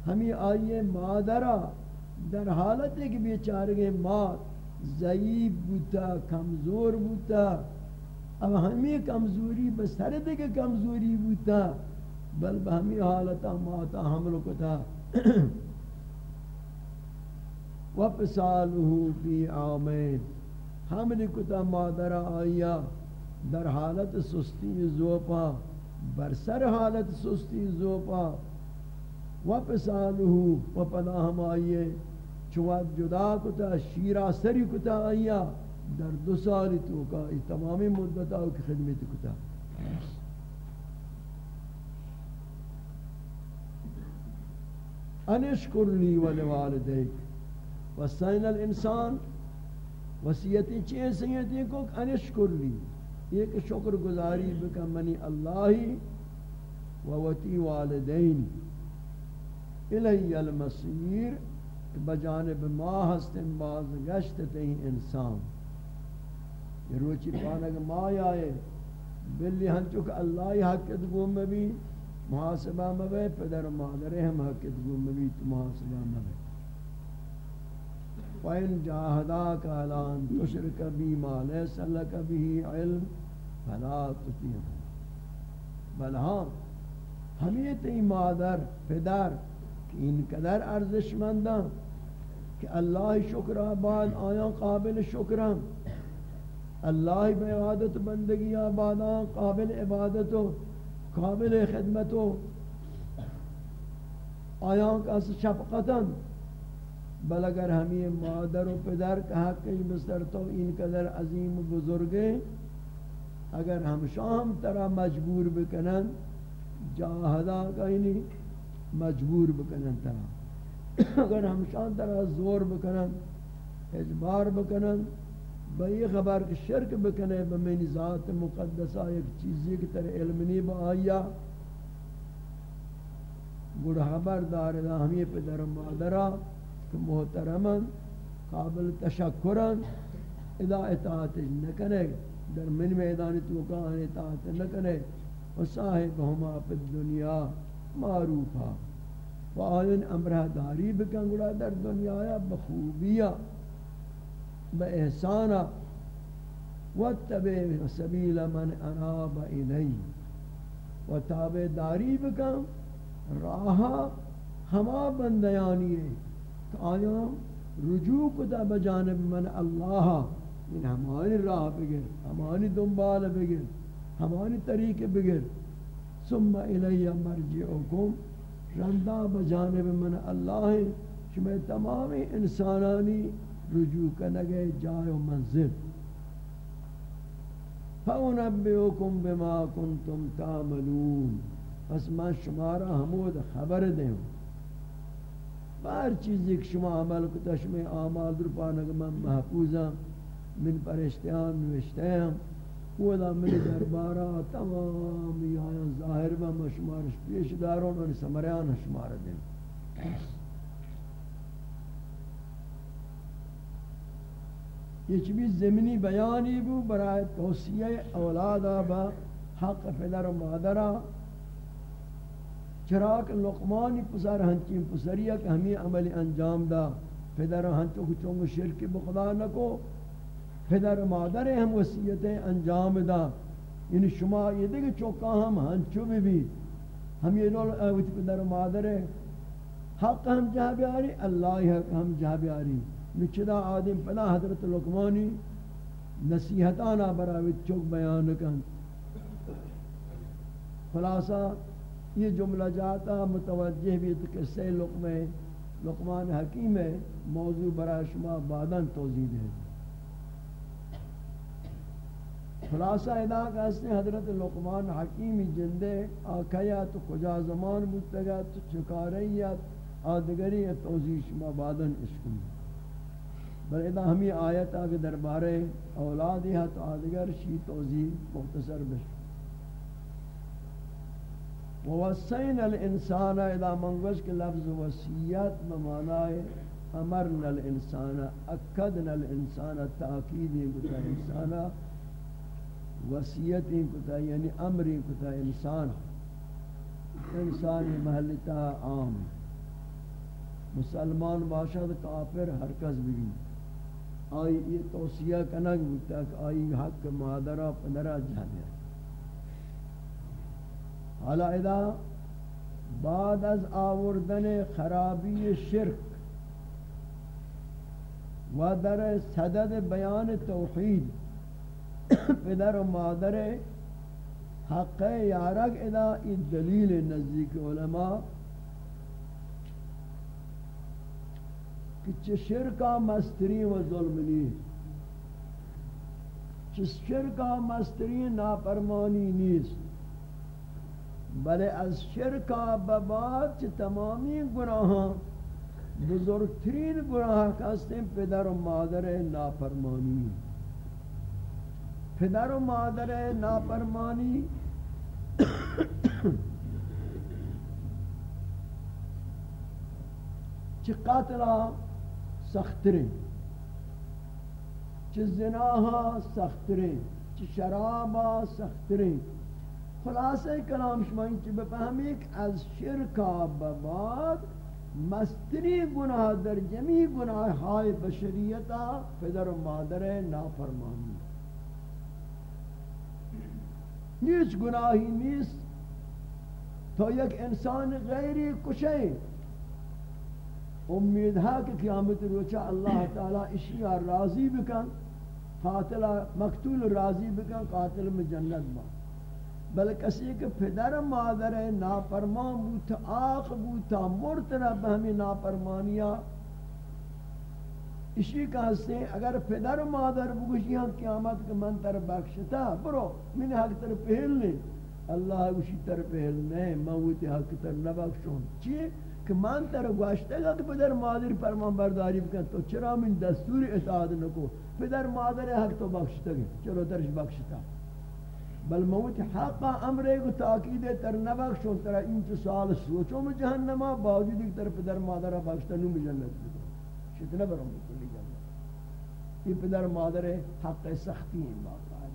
ہمیں آئی مادرہ در حالت ہے کہ بیچارے مات ضعیب بوتا کمزور بوتا اب ہمیں کمزوری بسرد کے کمزوری بوتا بل بہمی حالتا ماتا حمل کو تھا وَپْسَالُهُ فِي حمل کتا مادر آیا در حالت سستی زوپا برسر حالت سستی زوپا. وَپْسَالُهُ وَپَدَا ہم آئیے چوات جدا کتا شیرہ سری کتا آیا در دو سالی تو کا تمامی مدتا کی خدمت کتا. انشکر لی ولوالدیک. وسین الانسان وصیتی چیئے سیئتی کو انشکر لی. یہ کہ شکر گزاری بکا منی اللہی ووتی والدین. الی المصیر بجانب ما ہستن باز گشت تین انسان. یہ روچی پانک ما آئے بلی ہنچک اللہ حق ادبوم بھی محاسبہ مبے پدر و مادر ہم حقیت گو مبی تو محاسبہ مبے وَإِن جَاهَدَاكَ عَلَىٰ أَن تُشْرِكَ بِي مَا لَيْسَ لَكَ بِهِ عِلْمٌ فَلَا تُطِعْهُمَا بل ہاں ہمیت ای مادر، پدر، کہ ان قدر ارزش منداں کہ اللہ شکر آباد، آیا قابل شکرم اللہ بعبادت بندگی آباد قابل عبادت و قابل خدمت و آیا کا شفقتا بل اگر ہمیں مادر و پدر کہا کہ مستر تو ان قدر عظیم و بزرگیں اگر ہم شام ترا مجبور بکنن جاہدہ کہیں یعنی مجبور بکنن ترا اگر ہم شام ترا زور بکنن، اجبار بکنن بئی خبر کہ شرک بکنے بمین ذات مقدسہ ایک چیزی کی طرح علم نہیں با آیا۔ گڑھ خبر دار دا ہمیں پدر مادرہ کہ محترمن، قابل تشکرن، ادا اطاعت نکنے، در من میدان تو اطاعت نکنے۔ و صاحب ہما پی الدنیا معروفا و آئین امرہ داری بکن گڑا در دنیا یا بخوبیا۔ با احسانا واتبع سبیل من اناب الی و تابع داری بکن راہا ہما بندیانی ہے کہ آیا رجوع کتا بجانب من اللہ. ان ہمانی راہ بگر، ہمانی دنبال بگر، ہمانی طریق بگر. ثم الی مرجعکم، رندہ بجانب من اللہ شمی تمام انسانانی رجوع کنگے جائے و منزل۔ فَأُنَبِّئُكُمْ بِمَا كُنْتُمْ تَعْمَلُونَ۔ پس من شمارا ہمود خبر دیں بار چیزی کہ شما عمل کتا، شما آمال در پانک من محفوظا من پرشتیان نوشتے ہیں من دربارا تمام آیان ظاہر با مشمارش پیش دارون ان سمریان شمار دیں یہ چیز زمینی بیانی بو برای توسیع اولادا با حق پدر و مادرہ چراک لقمانی پسر ہنچین پسریا کہ ہمیں عمل انجام دا. پدر ہنچو کو شرک بخدا نکو. پدر مادر ہم وسیعتیں انجام دا. یعنی شما یہ دیکھ چوکا ہم ہنچو بھی بھی ہم یہ نول اوچ پدر مادر. حق ہم جہاں بیاری اللہ حق ہم جہاں بیاری نچدا آدم پدا حضرت لقمانی نصیحتانا براویت چوک بیان کن. خلاصہ، یہ جملہ جاتا متوجہ بھی کہ سے لقمان حکیم ہے موضوع برای شما بعداً توضیح ہے خلاصہ ادا کا اس نے حضرت لقمان حکیمی جندے آکھیا تو کجا زمان مستگا تو چکاریت آدگری توضیح شما بعداً اسکن بل ادا ہمیں آیت آگے دربارے اولادی ہے تو آدگر شی توضیح مختصر بشکن ووسین الانسان الى منگوش کے لفظ وسیعت بمعنی امرنا الانسان اکدنا الانسان، تاکید کتا انسان وسیعت کتا یعنی امر کتا انسان۔ انسان محلتا عام۔ مسلمان باشد کافر ہر کس آئی یہ توصیہ کنک بکتا کہ آئی حق مادرہ پدرہ جانے حالا ادا بعد از آوردن خرابی شرک و در صدد بیان توحید، پدر و مادر حق یارک ادا این دلیل نزدیک علماء کہ چه شرکا مستری و ظلم چه شرکا مستری ناپرمانی نیست. بلے از شرکا بباد چھ تمامی گناہاں بزرگترین گناہ کہتے پدر و مادر نافرمانی. پدر و مادر نافرمانی چھ قاتلہ سخترین چھ زناہا سخترین چھ شرابا سخترین. خلاصہ کلام شما این چی بفهمی که از شرکا بباد مستری گناہ در جمی گناہ های بشریتا پدر و مادر نافرمانی. نیچ گناہی نیست تو یک انسان غیری کشے امید ہے کہ قیامت روچا اللہ تعالی اشیاء راضی بکن، قاتل مقتول راضی بکن، قاتل میں جنت با۔ بل کسی کہ پدر مادر نافرمان بوتا آخ بوتا مرتنا بہمی نافرمانیا اسی کا ہستے اگر پدر مادر بگوشی ہم قیامت کے من تر بخشتا، برو، من حق تر پہل لیں اللہ گوشی تر پہل نہیں موتی حق تر نبخشون چیئے کہ من تر گوشتے گا کہ پدر مادر فرمان برداری بکن، تو چرا من دستور اطاعت نکو؟ پدر مادر حق تو بخشتا گا چرا درش بخشتا؟ بل موت حقا امرے کو تاکید تر نبخشون تر انت سال سوچوں میں جہنمہ باوجود ایک طرف پدر مادر بخشتا نو میں جنت بکن. شتنا بروں بکلی جنت. یہ پدر مادر حق سختی ہیں باقا ہے.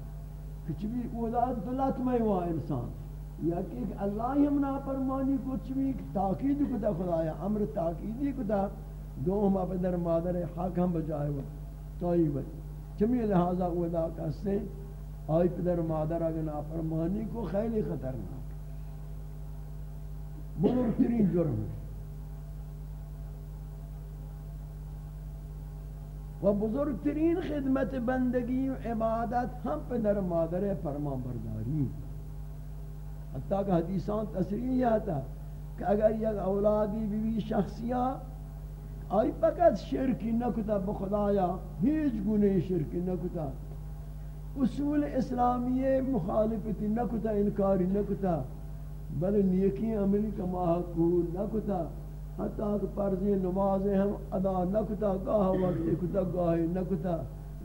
کچھ بھی اولاد دلت میں ہوا انسان. یا کہ اللہ ہم نا نافرمانی کچھ بھی تاکید کتا خدایا امر تاکیدی کتا دو ہم اپدر مادر حق ہم بجائے ہوا طیب چمی لہذا اولا کسے آئی پدر مادر اگر نافرمانی کو خیلی خطرناک۔ بزرگترین جرم۔ ہے و بزرگترین خدمت بندگی و عبادت ہم پدر مادر فرمان برداری ہیں حتیٰ کہ حدیثان تصریح آتا کہ اگر یک اولادی بیوی شخصیاں آئی فقط شرکی نکتا بخدایا ہیچ گنے شرکی نکتا، اصول اسلامی مخالفتی نکتا، انکاری نکتا، بل نیکی عملی کما حقول نکتا، حتی کہ فرضی نماز ہم ادا نکتا، گاہ وقت کتا، گاہ نکتا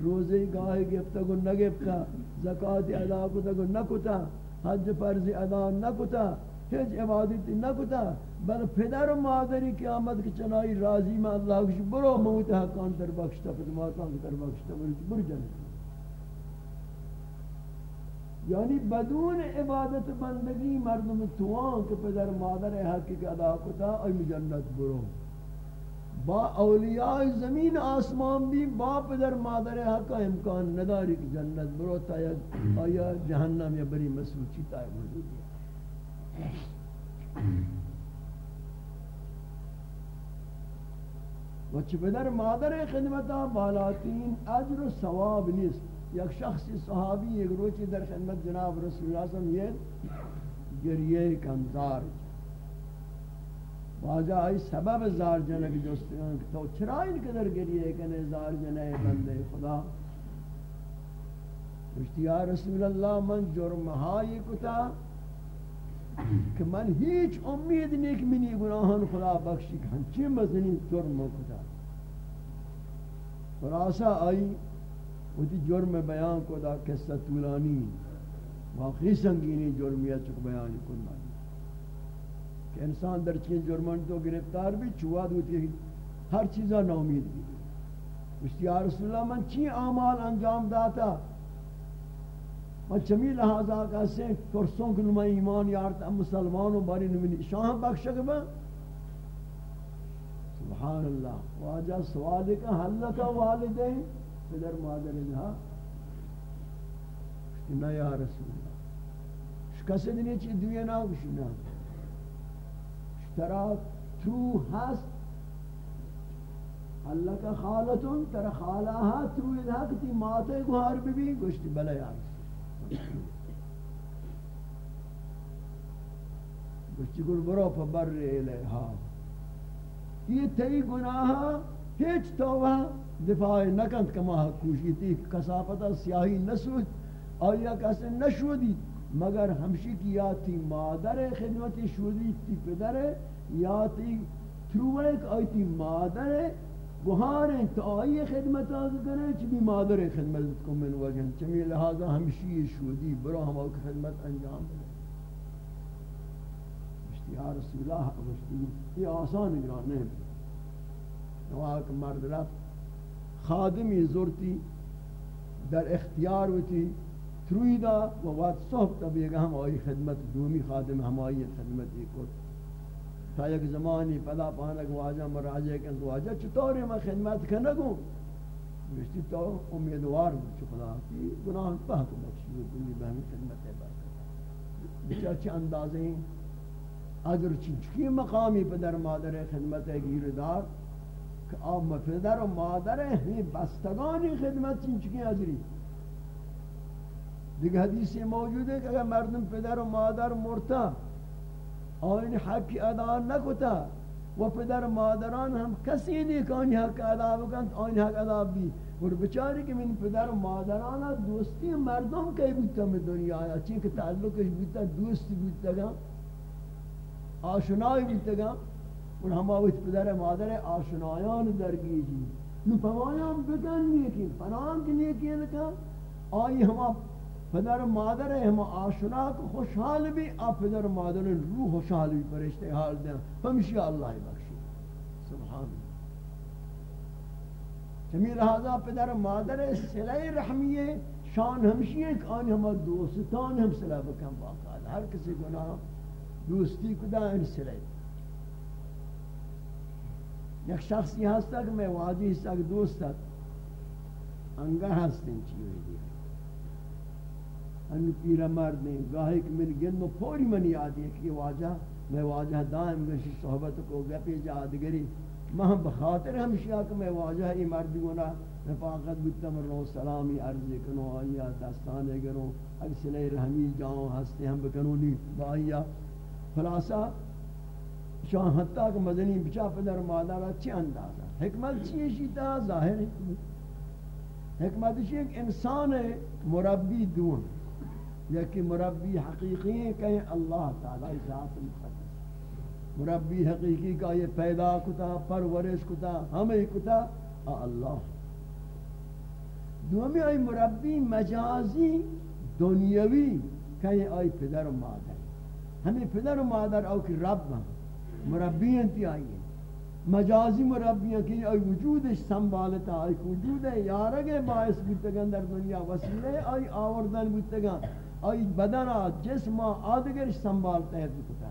روزی گاہ گفتا گو نگفتا زکاة ادا کتا گو نکتا۔ حج فرضی ادا نکتا ہیچ عبادت نکتا، بل پدر و مادری قیامت کی چنائی راضی میں اللہ کش برو موت حقان در بخشتا پدماتان در بخشتا برو جنتا یعنی بدون عبادت بندگی مردم توان کہ پدر مادر حقیق ادا کتا اور جنت برو۔ با اولیاء زمین آسمان بھی با پدر مادر حق امکان نداری کہ جنت برو تا یا جہنم یا بری مسوچی تا موجود ہے وچ پدر مادر خدمتا بالاتین اجر و ثواب نیست۔ یک شخص صحابی ایک روچی در خدمت جناب رسول اللہ صلی اللہ علیہ وسلم، یہ گریہ کمزار۔ واجہ آئی سبب زار جنہ کی دوستیاں تو چرائن قدر گریہ کنے زار جنہ بندے خدا۔ مشتی یا رسول اللہ، من جرم ہائی کتا؟ کہ من ہیچ امید نہیں کہ منی گناہان خدا بخشی کہ ہنچی مزنی جرم کتا۔ خلاصہ آئی وہی جرم بیان کو دا قصہ طولانی۔ واقعی سنگینی جرمیت چک بیان کرنا کہ انسان در چین جرمان تو گرفتار بھی چوا دوتی ہر چیزا نامید بھی مشتی یا رسول اللہ، من چی اعمال انجام داتا؟ من چمی لحاظا کہتے ہیں فرسوں کے نمائی ایمان یارتا مسلمانوں باری نمینی شاہ بخشک با سبحان اللہ، واجہ سوال کا حلتا والدین؟ پدر مادر جہا نا یا رسول اللہ، شکست نہیں چی دویا نا کشی نا ترا تو ہست اللہ کا خالتون ترا خالہا تو ادھا کتی ماتے گوھار بھی بھی گوشتی بلا یا رسول گوشتی گل برو پا بر الیہا یہ تی گناہ ہیچ توبہ دفاع نکند کما کوشی تھی کسافتا سیاہی نسود آیا کسی نشودی مگر ہمشی کی یا تھی مادر خدمتی شودی تھی پدر یا تھی تروے آئی تھی مادر گوھاریں تو آئی خدمت آگے کریں چبی مادر خدمت کو من وجہ چمی لہذا ہمشی شودی برو ہم آگے خدمت انجام دے۔ یا رسول اللہ حق یہ آسان اگران نہیں نواک مرد رفت، خادمی زورتی در اختیار ہوتی وتی ترویدا و وقت صحب تا ہم آئی خدمت دومی خادم، ہم آئی خدمت کت تا یک زمانی پدا پانک واجہ مراجع کن تو واجہ چطوری میں خدمت کنگو؟ مشتی تو امیدوار چو خدا کی گناہ پاک بخشی و کلی بہمی خدمت برکت بچہ چی اندازیں اگر چنچکی مقامی پدر مادر خدمت گیردار؟ کہ آپ پدر و مادر ہمیں بستگانی خدمت چنچکی اجری دیگه حدیثی موجود ہے کہ اگر مردم پدر و مادر مرتا آئین حق ادا نکتا و پدر و مادران ہم کسی کہ آئین حق ادا بکن آئین حق ادا بھی اور بچاری کہ من پدر و مادران دوستی مردم کئی بودتا میں دنیا آیا چین تعلقش بودتا دوستی بودتا گا. آشنائی بودتا گا. اور آویت پدر مادر آشنایان درگیجی نو پوایان بکن نیکی فنان کی نیکی لکا آئی ہم پدر مادر ہم آشنا کو خوشحال بھی آپ پدر مادر روح خوشحال بھی پرشتے حال دیں ہمشی اللہ بخشی۔ سبحان اللہ۔ چمی لہذا پدر مادر صلح رحمیے شان ہمشی ہے کہ آنی ہم دوستان ہم صلح بکن باقال ہر کسی گناہ دوستی کدا ان صلح یک شخصی ہستا کہ میں واجی ہستا کہ دوستا انگا ہستن چیوئی دیا۔ ان پیرا مرد نہیں گاہی کہ من گن پوری من یاد ہے کہ واجہ، میں واجہ دائم گشی صحبت کو گپی جا دگری میں بخاطر ہمشیا کہ میں واجہ ای مرد گنا رفاقت بتم رو سلامی عرض کنو آیا دستانے گرو اگ سلے رحمی جاؤں ہستے ہم بکنونی بایا خلاصہ، شاہ حتی کہ مدنی بچا پدر مادر اچھی اندازہ؟ حکمت چیئے شیطہ؟ ظاہر حکمت۔ حکمت چیئے کہ انسان مربی دون۔ یکی مربی حقیقی ہیں کہ اللہ تعالی ذات مقدس مربی حقیقی کا یہ پیدا کتا، پرورش کتا، ہمیں کتا اللہ۔ دومی آئی مربی مجازی دنیاوی کہ آئی پدر و مادر۔ ہمیں پدر و مادر او کی رب ہم۔ مربی انتی آئیے مجازی مربی ہیں کہ آئی وجودش سنبالتا آئی وجود ہے یارگے باعث بیتگن در دنیا، وسیلے آئی آوردن بیتگن آئی بدن جسم آدگر سنبھال تحت کتا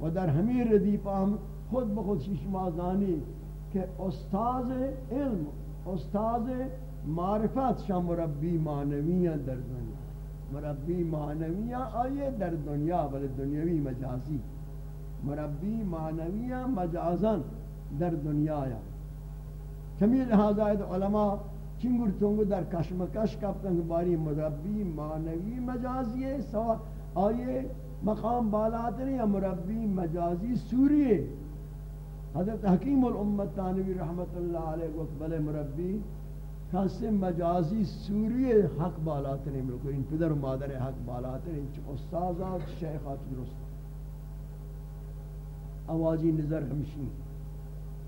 و در ہمیں ردیف ہم خود بخود ششما زانی کہ استاذ علم، استاذ معرفت شا مربی معنویہ در دنیا۔ مربی معنویہ آئیے در دنیا بل دنیاوی مجازی۔ مربی معنویہ مجازن در دنیا آیا۔ کمی لہذا علماء چنگر چنگر در کشمکش کفتن باری مربی معنوی مجازی ہے سوا آئے مقام بالاتر یا مربی مجازی سوری ہے حضرت حکیم الامت تانوی رحمت اللہ علیہ وقت بلے مربی کسی مجازی سوری حق بالاتر ہیں ملکو ان پدر و مادر حق بالاتر ہیں استاذات شیخات درست آوازی نظر ہمشی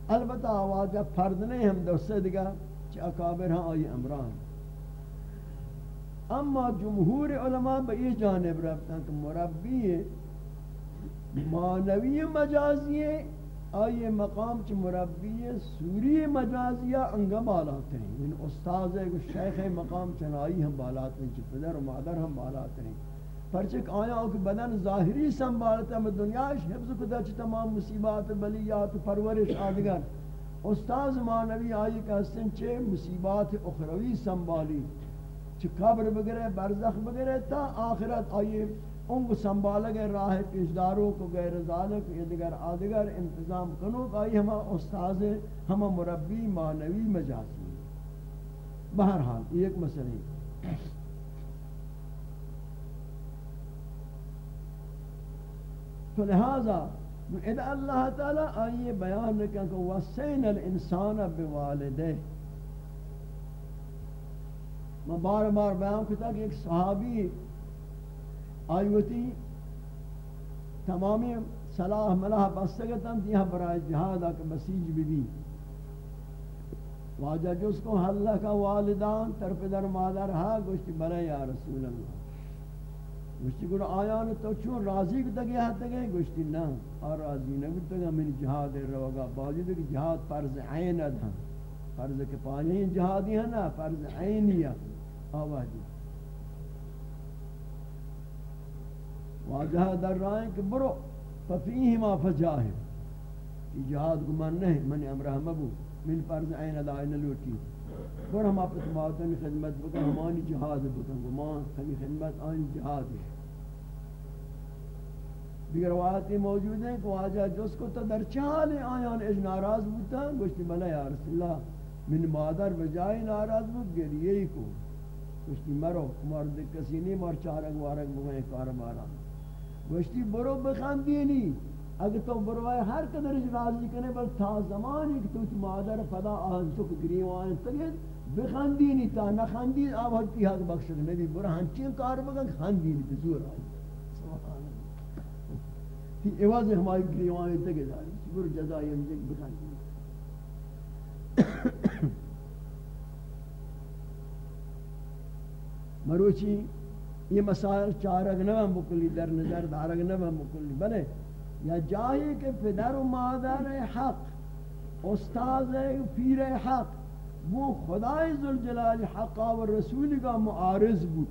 البتہ آوازہ فرد نہیں ہم دوستے دیگا چه اکابر ہاں آئی امران اما جمہور علماء با یہ جانب رفتن کہ مربی معنوی مجازی آئی مقام چ مربی سوری مجازی انگا بالاتے ہیں یعنی استاذ ہے شیخ مقام چنائی ہم بالاتے ہیں چھ پدر و مادر ہم بالاتے ہیں پرچک آیا کہ بدن ظاہری سنبھالتا ہے دنیا حفظ کتا چھ تمام مصیبات، بلیات پرورش آدگر استاذ مانوی آئی کہ حسن چے مصیبات اخروی سنبھالی چھ قبر بگرے، برزخ بگرے، تا آخرت آئی ان کو سنبھالا گئے راہ پیشداروں کو، گئے غیر ذالک ادگر آدگر انتظام کنو کہ آئی ہما استاذ، ہما مربی مانوی مجازی بہرحال ایک مسئلہ تو لہذا اذا اللہ تعالی آئیے بیان کہ وسین الانسان بوالدہ۔ میں بار بار بیان کرتا کہ ایک صحابی آئیوتی تمامی صلاح ملاح بستگتاں تیہاں برای جہاد آکا مسیج بھی بھی واجہ جس کو حلہ کا والدان، طرف در مادر ہا گوشتی برای یا رسول اللہ۔ گوشتی گوڑا آیان تو چون راضی کو تگی ہاتھ گئے، گوشتی نا اور راضی نہ کو تگا من جہاد روگا باوجود کہ جہاد فرض عین ہے فرض کے پانی جہادی ہے نا، فرض عینی ہے آوازی جی۔ واجہ در رائیں کہ برو ففیہ ما فجاہ جہاد کو من نہیں من امرہ مبو من فرض عین ادا لوٹی۔ اور ہم آپ اتماعتن خدمت بکن ہمانی جہاد بکن ہمان ہمی خدمت آنی جہاد ہے دیگر روایتی موجود ہیں کہ واجہ جس کو تا در چال آیان اج ناراض بودتا گوشتی بلا یا رسول اللہ من مادر بجائی ناراض بود گریئی کو گوشتی مرو مرد کسی نہیں مر چارک وارک بگئے کاربارا گوشتی برو بخندینی اگر تو بروائے ہر قدر راضی کنے بل تا زمانی کہ تو مادر فدا آن تو گریوان تگید بخندینی تا نخندین آب حدی حق بخشد نبی برو ہنچین کار بگن خندینی بزور آئی تی عوض ہماری گریوان تگید آئی برو جزائی ہم بخندینی مروچی یہ مسائل چارگ نہ مکلی در نظر دارگ نہ مکلی بلے یا جاہی کہ پدر و مادر حق استاذ پیر حق وہ خدای ذوالجلال حق و رسول کا معارض بود.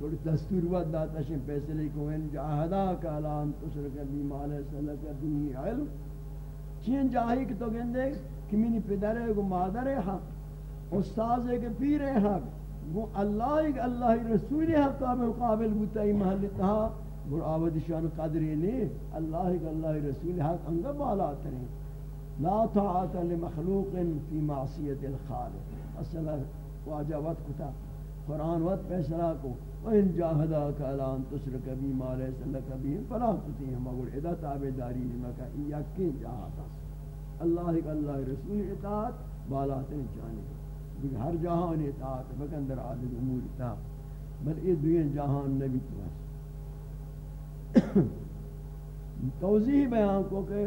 اور دستور ود داتا شن فیصلے کو ان جاہدا کا اعلان تشرک بھی مال سلک بھی علم چین جاہی کہ تو گندے کہ منی پدر ہے کو مادر حق استاذ ہے کہ پیر حق وہ اللہ ایک اللہ رسول حق کا مقابل بوتا ہی محل تہا گر آود شان قدری نے اللہ کا اللہ رسول حق انگا بالا ترین۔ لا طاعت لمخلوق فی معصیت الخالق۔ اصلا واجبت کتا۔ قرآن وقت فیصلہ کو۔ وَإِن جَاهَدَاكَ عَلَىٰ أَن تُشْرِكَ بِي مَا لَيْسَ لَكَ بِهِ فَلَا تُطِعْهُمَا قُلْ اِذَا تَعْبِدَارِي لِمَكَ إِيَّكِّن جَاهَدَاكَ اللہ کا اللہ رسول اطاعت بالاتیں جانے دیکھ ہر جہان اطاعت بکن در عادل امور اطاعت۔ بل یہ دوین جہان نبی تو ہے توضیح بیان کو کہ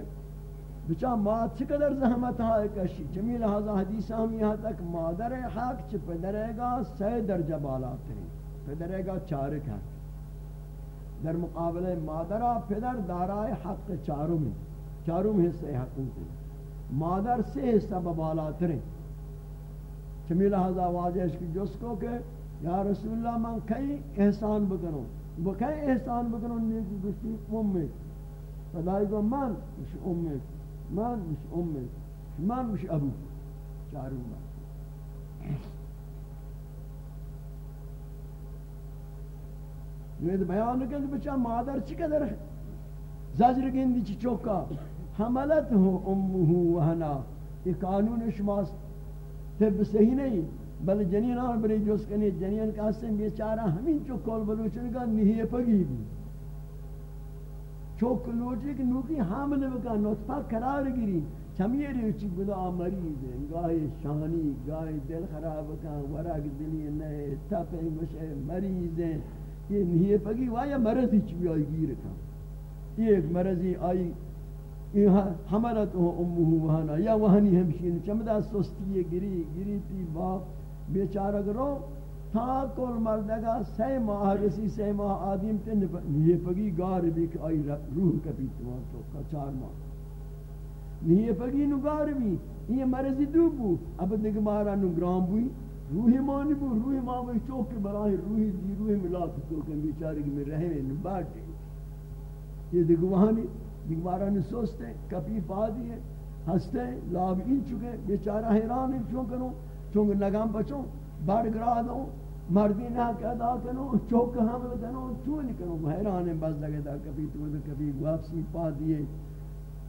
بچا مات چقدر زحمت ہاں ہے کشی جمی لہذا حدیث ہم یہاں تک مادر حق چھ پدرے گا سی درجہ بالا ترین۔ پدرے گا چارک حق۔ در مقابلہ مادرہ پدر دارائے حق چاروں میں چاروں میں حصہ حقوق ہیں مادر سے حصہ بالا ترے چمی لہذا واضح اس کی جس کو کہ یا رسول اللہ من کئی احسان بکنوں وہ کئی احسان بکنوں نیکی گشتی امی فدائی کو من مش امی من مش امی من مش ابو. چاروں میں یہ بیان کہ بچہ مادر چقدر زجر گندی چی چوکا؟ حملت ہو امہو وہنا یہ قانون شماس طب صحیح نہیں بل جنین آن بری جس کنی جنین کا حسن بیچارہ ہمین چوک کول بلوچن کا نہیں پگی بھی چوک لوٹی کہ نوکی حامل بکا نطفہ قرار گری چمیے ریچی بلا مریض ہیں۔ گاہی شانی، گاہی دل خراب کا ورق دلی نئے تپیں گوشے مریض ہیں۔ یہ نہیں پگی وایا مرضی چوی آئی گیر کا یہ ایک مرضی آئی۔ حملت امه وهنا یا وهنی همشین چمدا سستی گری گری تی با بیچارہ گرو تا کل مردگا سی ماہ رسی سی ماہ آدم تن یہ پگی گار بھی کہ آئی روح کبھی تمہاں تو کا چار ماہ یہ پگی نو گار بھی، یہ مرضی دو بو. اب دیکھ مارا نو گرام بوئی. روحی مانی بو، روح روحی مانی چوک براہی روحی دی روحی ملا تو کہ بیچارے کہ میں رہے، نو باٹے. یہ دیکھ وہانی دیگمارا نسوستے کپی پا دیئے ہستے لاب این چکے، بیچارہ حیران ہیں چون کنو چون نگام بچوں بڑھ گرا دو مردی نہ کہدا کنو چوک ہم کنو چون کنو حیران ہیں بس لگے دا کبھی تو کبھی واپسی پا دیئے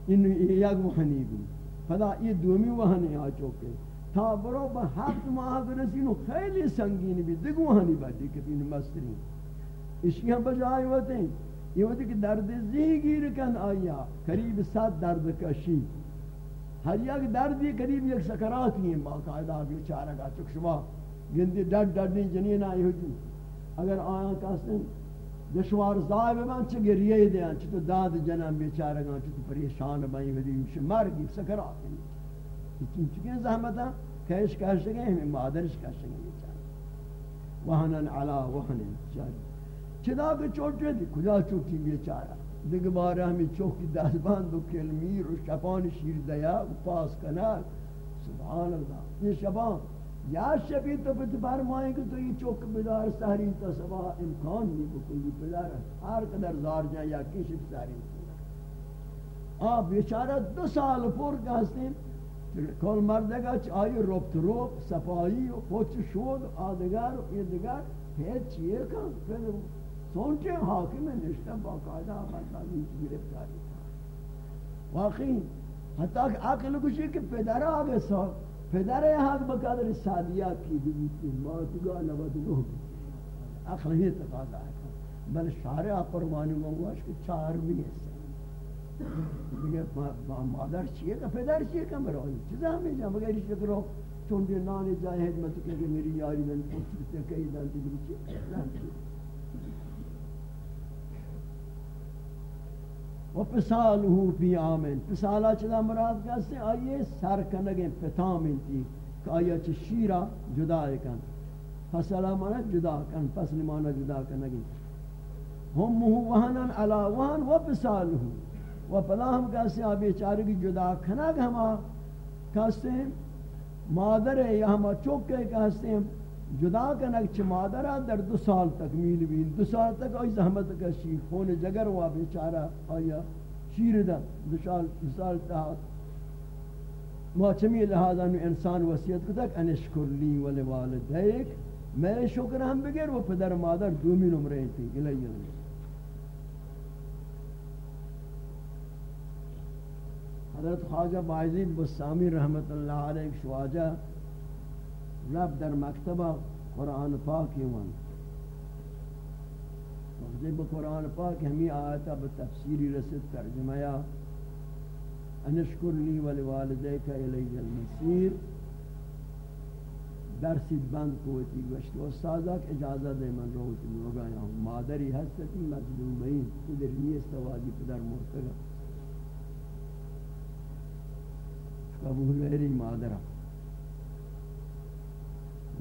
ان یک وحنی بھی۔ خدا، یہ دومی وحنی آ چوکے۔ تا برو با ہفت ماہ برسینو خیلی سنگین بھی دگو وحنی باتی کبھی نمسترین اشیاں بجائے ہوتے ہیں۔ یہ ہوتی کہ درد زی گیر کن آیا، قریب سات درد کشی۔ ہر یک درد یہ قریب یک سکرات ہیں باقاعدہ بیچارہ کا چک شما گندی ڈر ڈر جنین آئی ہوتی۔ اگر آیا کہتے ہیں دشوار زائب من چھ گریے دے چھ تو داد جنم بیچارہ گا چھ تو پریشان بائی ودی مش مر گی سکرات ہیں۔ چن چکے زحمت ہے کہش کہش گئے ہمیں مادرش کہش گئے بیچارہ۔ وہنن علا وہنن چاہیے چدا کے چوٹے دی کجا چوٹی بیچارہ؟ دیکھ بارہ ہمیں چوکی دستبان دو کلمیر و شپان شیر دیا و پاس کنا سبحان اللہ یہ شپان یا شبی تو پتہ فرمائیں کہ تو یہ چوک بدار سہری تو سبا امکان نہیں بکلی بدار ہر قدر زار جائیں یا کشف سہری آپ بیچارہ دو سال پور کا ہستیں کل مردگا آئی روبت روب صفائی و پوچ شود آدگر و یہ دگر. ہے چیئے کن؟ سوچے حاکم نشتہ باقاعدہ مطلبی گرفتاری تھا واقعی حتیٰ کہ عقل کشی کہ پدر آگے سو پدر حق بقدر سادیات کی دیتی ماتگا نبتگو عقل ہی تقاضا ہے بل شارع قربانی مگوش کہ چار بھی ہے دیگه مادر چیه که پدر چیه که برای چیزا ہمیں همیشه مگر ایش کرو چون دی نان جای خدمت که میری یاری دن پوچھتے کئی دن دیگه چی و پسالہو فی آمین پسالا چلا مراد کہتے ہیں آئیے سر کنگیں پتام انتی کہ آیا چھ شیرہ جدا کن. فصلہ مانا جدا کن، فصل مانا جدا کنگیں. ہم مہو وہنن علا وہن و پسالہو و پلا ہم کہتے ہیں آبی چارے کی جدا کنگ ہما. کہتے ہیں مادر ہے یا ہما چوکے کہتے ہیں جدا کنک چھ مادرہ در دو سال تک میل بیل دو سال تک آئی زحمت کشی، خون جگر ہوا بیچارہ آیا، شیر دا دو سال دو سال تحت. ما چمی لہذا انو انسان وسیعت کو تک انشکر لی ولی والدیک میں شکر ہم بگر وہ پدر مادر دومی نمرے تھی الی اللہ حضرت خواجہ باعزید بسامی رحمت اللہ علیہ، شواجہ رب در مکتبہ قرآن پاک ایمان. وقتی با قرآن پاک ہمیں آیتا بتفسیری رسد ترجمہ یا. انشکر لی ولی والدیک الی المسیر درسی بند کوتی گوشت. و استازک اجازہ دے من روتی موگا یا مادری هستی حسدی مظلومین پدر نیست واجی پدر مرتگا قبول میری مادرہ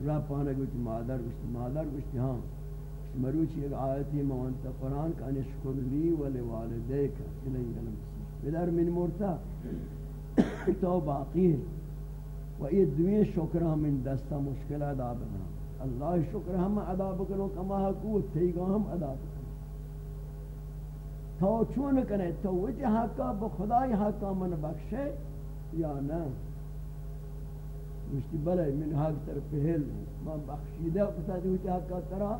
را پانا گوشت مادر گوشت مادر گوشت ہاں مروچی ایک آیتی موانتا قرآن کا نشکر لی ولی والدے والدیک الہی علم بدر من مرتا، تو باقی ہے۔ و یہ دوی شکرہ من دستا مشکل ادا بنا۔ اللہ شکر ہم ادا بکنو، کما حقوق تیگا ہم ادا بکنو۔ تو چون کنے تو وجہ حقا بخدای حقا من بخشے یا نہ؟ مشتی بلے من حق تر پہل من بخشیدہ کتا دیوتی حق ترا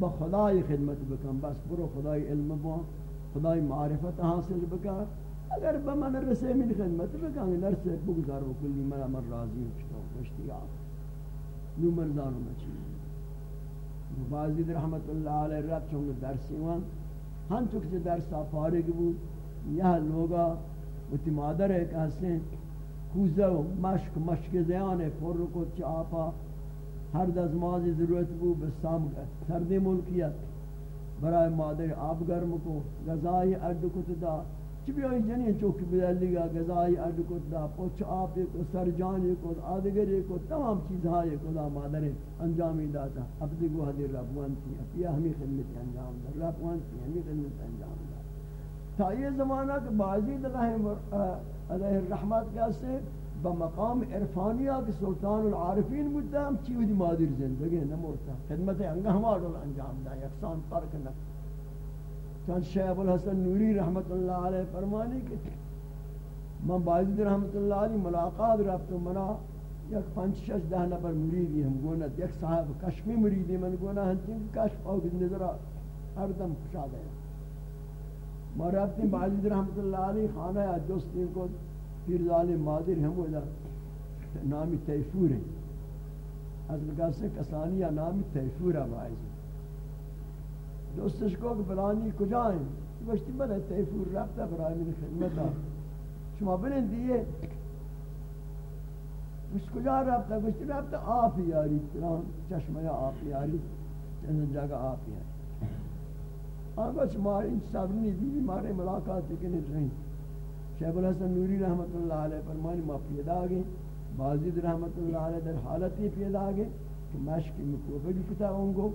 با خدای خدمت بکن بس برو خدای علم با خدای معرفت حاصل بکن اگر با من رسے من خدمت بکن نرسے بگذار و کلی من امر راضی چکا مشتی آف نو مردانو مچی. بازید رحمت اللہ علیہ رب چونگ درسی وان ہن چکتے درسا فارغ بود. یہ لوگا وتی مادر ہے کہ کوزه و مشک مشک زیانه پر کو چاپا هر دزماز ضرورت بو بسام سرد ملکیت برای مادر آب گرم کو، غذای ارد کت دا. چی بیایی جنی چوکی بدلی گا، غذای ارد کت دا. پوچ آپی کو سر سرجانی کو آدگری کو تمام چیزهای کو دا مادر انجامی داتا اب دیگو حدیر رب وانتی. اب یہ ہمیں خدمت انجام دا. رب وانتی ہمیں خدمت انجام دا. تا یہ زمانہ کہ بعضی دلائیں علیہ الرحمت کہتے بمقام عرفانیہ کہ سلطان العارفین مدہ ہم چیودی مادر زندگی نمورتا خدمت انگا ہمارا انجام دا یکسان فرق نہ۔ چند شیخ الحسن نوری رحمت اللہ علیہ فرمانی کہ من باعزید رحمت اللہ علیہ ملاقات رفت منا، یک پنچ شش دہ نفر مریدی ہم گونا یک صاحب کشمی مریدی من گونا ہنچین کشف آو نظرہ ہر دم خوشا گیا۔ ما رفتیم بعضی رحمت اللہ علیہ خانہ یا دوستین کو پیر ظالم مادر ہم ہوئے نامی تیفور ہیں۔ از لگاسے کسانی یا نامی تیفور ہے باعث دوستش کو کہ بلانی کجا ہیں؟ گوشتی بلے تیفور رفتا برای من خدمتا شما بلن دیئے۔ گوشت کجا رفتا گوشتی رفتا آپ یاری چشمہ یا آپ یاری چند جگہ آپ یاری۔ آگا چماری صبرنی دیدی مارے ملاقات کنی رہیں شیخ الحسن نوری رحمت اللہ علیہ فرمانی ما پیدا گئے بازید رحمت اللہ علیہ در حالتی پیدا گئے کہ مشکی مکوفہ بھی کتا ہونگو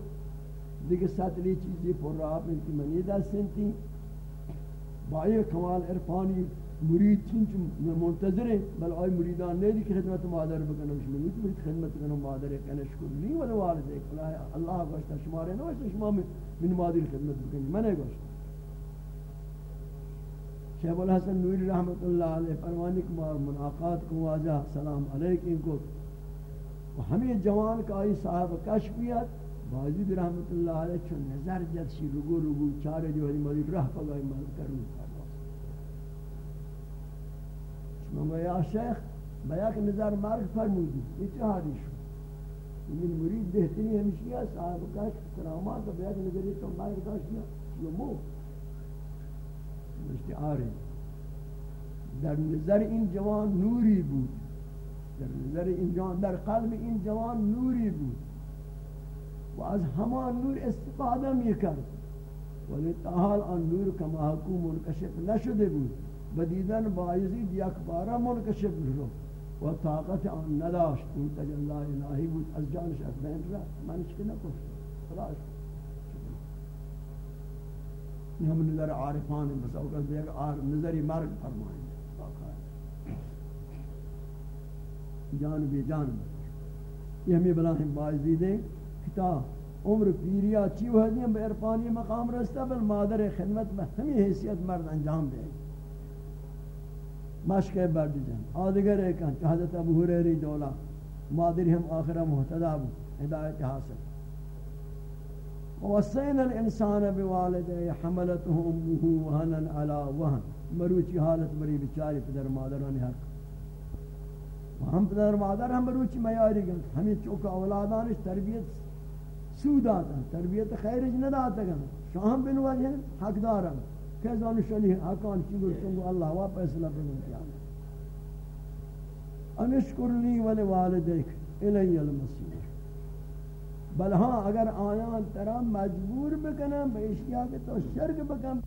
دیکھ ساتلی چیزی پر رہا پر انتی منیدہ سنتی. بائی کمال عرفانی مرید چون چون منتظر ہیں بل آئی مریدان نہیں دی کہ خدمت مادر بکنم. شما نہیں مرید خدمت کنم، مادر کنه شکر لی ولی والد ایک اللہ اللہ گوشتا شماره نوشتا شما من مادر خدمت بکنی. من گوشتا شیخ الحسن نوری رحمت اللہ علیہ فرمانی کمار مناقات کو واجہ سلام علیکم. کو و ہمیں جوان کا آئی صاحب کشفیت واجد رحمت اللہ علیہ چون نظر جد شی، رگو رگو چارے جو ہے مالی رہ پگائی مال کرو چون یا شیخ بیا کہ نظر مرگ فرمودی. یہ چہاری شو من مرید بہتنی ہمشی ہے صاحب کاش کرامات بیا کہ نظری تو غیر کاش یہ مو. مشتی آرے در نظر این جوان نوری بود. در نظر این جوان، در قلب این جوان نوری بود. و از همان نور استفاده میکرد. ولی تاحال آن نور کما حکوم منکشف نشده بود. بدیدن بایزید یک بارا منکشف شد. و طاقت آن نداشت. این تجلال الهی بود. از جانش از بین رفت. من چکه نکشت خلاص. یہ ہم نظر عارفان ہیں بس اوقات دیکھ عارف نظری مرگ فرمائیں جان بے جان. یہ ہمیں بلا ہم باعزید کتاب عمر پیریا چی وہ دیں بے عرفانی مقام رستا بل مادر خدمت میں ہمیں حیثیت مرد انجام دے مشک برد جان آدگر ایک ہیں حضرت ابو حریری دولا. مادر ہم آخرہ محتدا بو ہدایت حاصل. ووصينا الانسان بوالديه حملته امه وهنا على وهن مروچی حالت مری بیچاری پدر مادرانی حق. ہم پدر مادر ہم بروچی میاری گن ہمیں چوک اولادانش تربیت سود آتا تربیت خیرج نہ داتا گن شاہم بن وجہ حق دارم کہ زان شنی حقان چی گر چنگو اللہ وا فیصلہ بنو کیا انشکر لی ولی والدیک الی المسیح بل ہاں اگر آیان ترا مجبور بکنم بے اشیاء کے تو شرک بکنم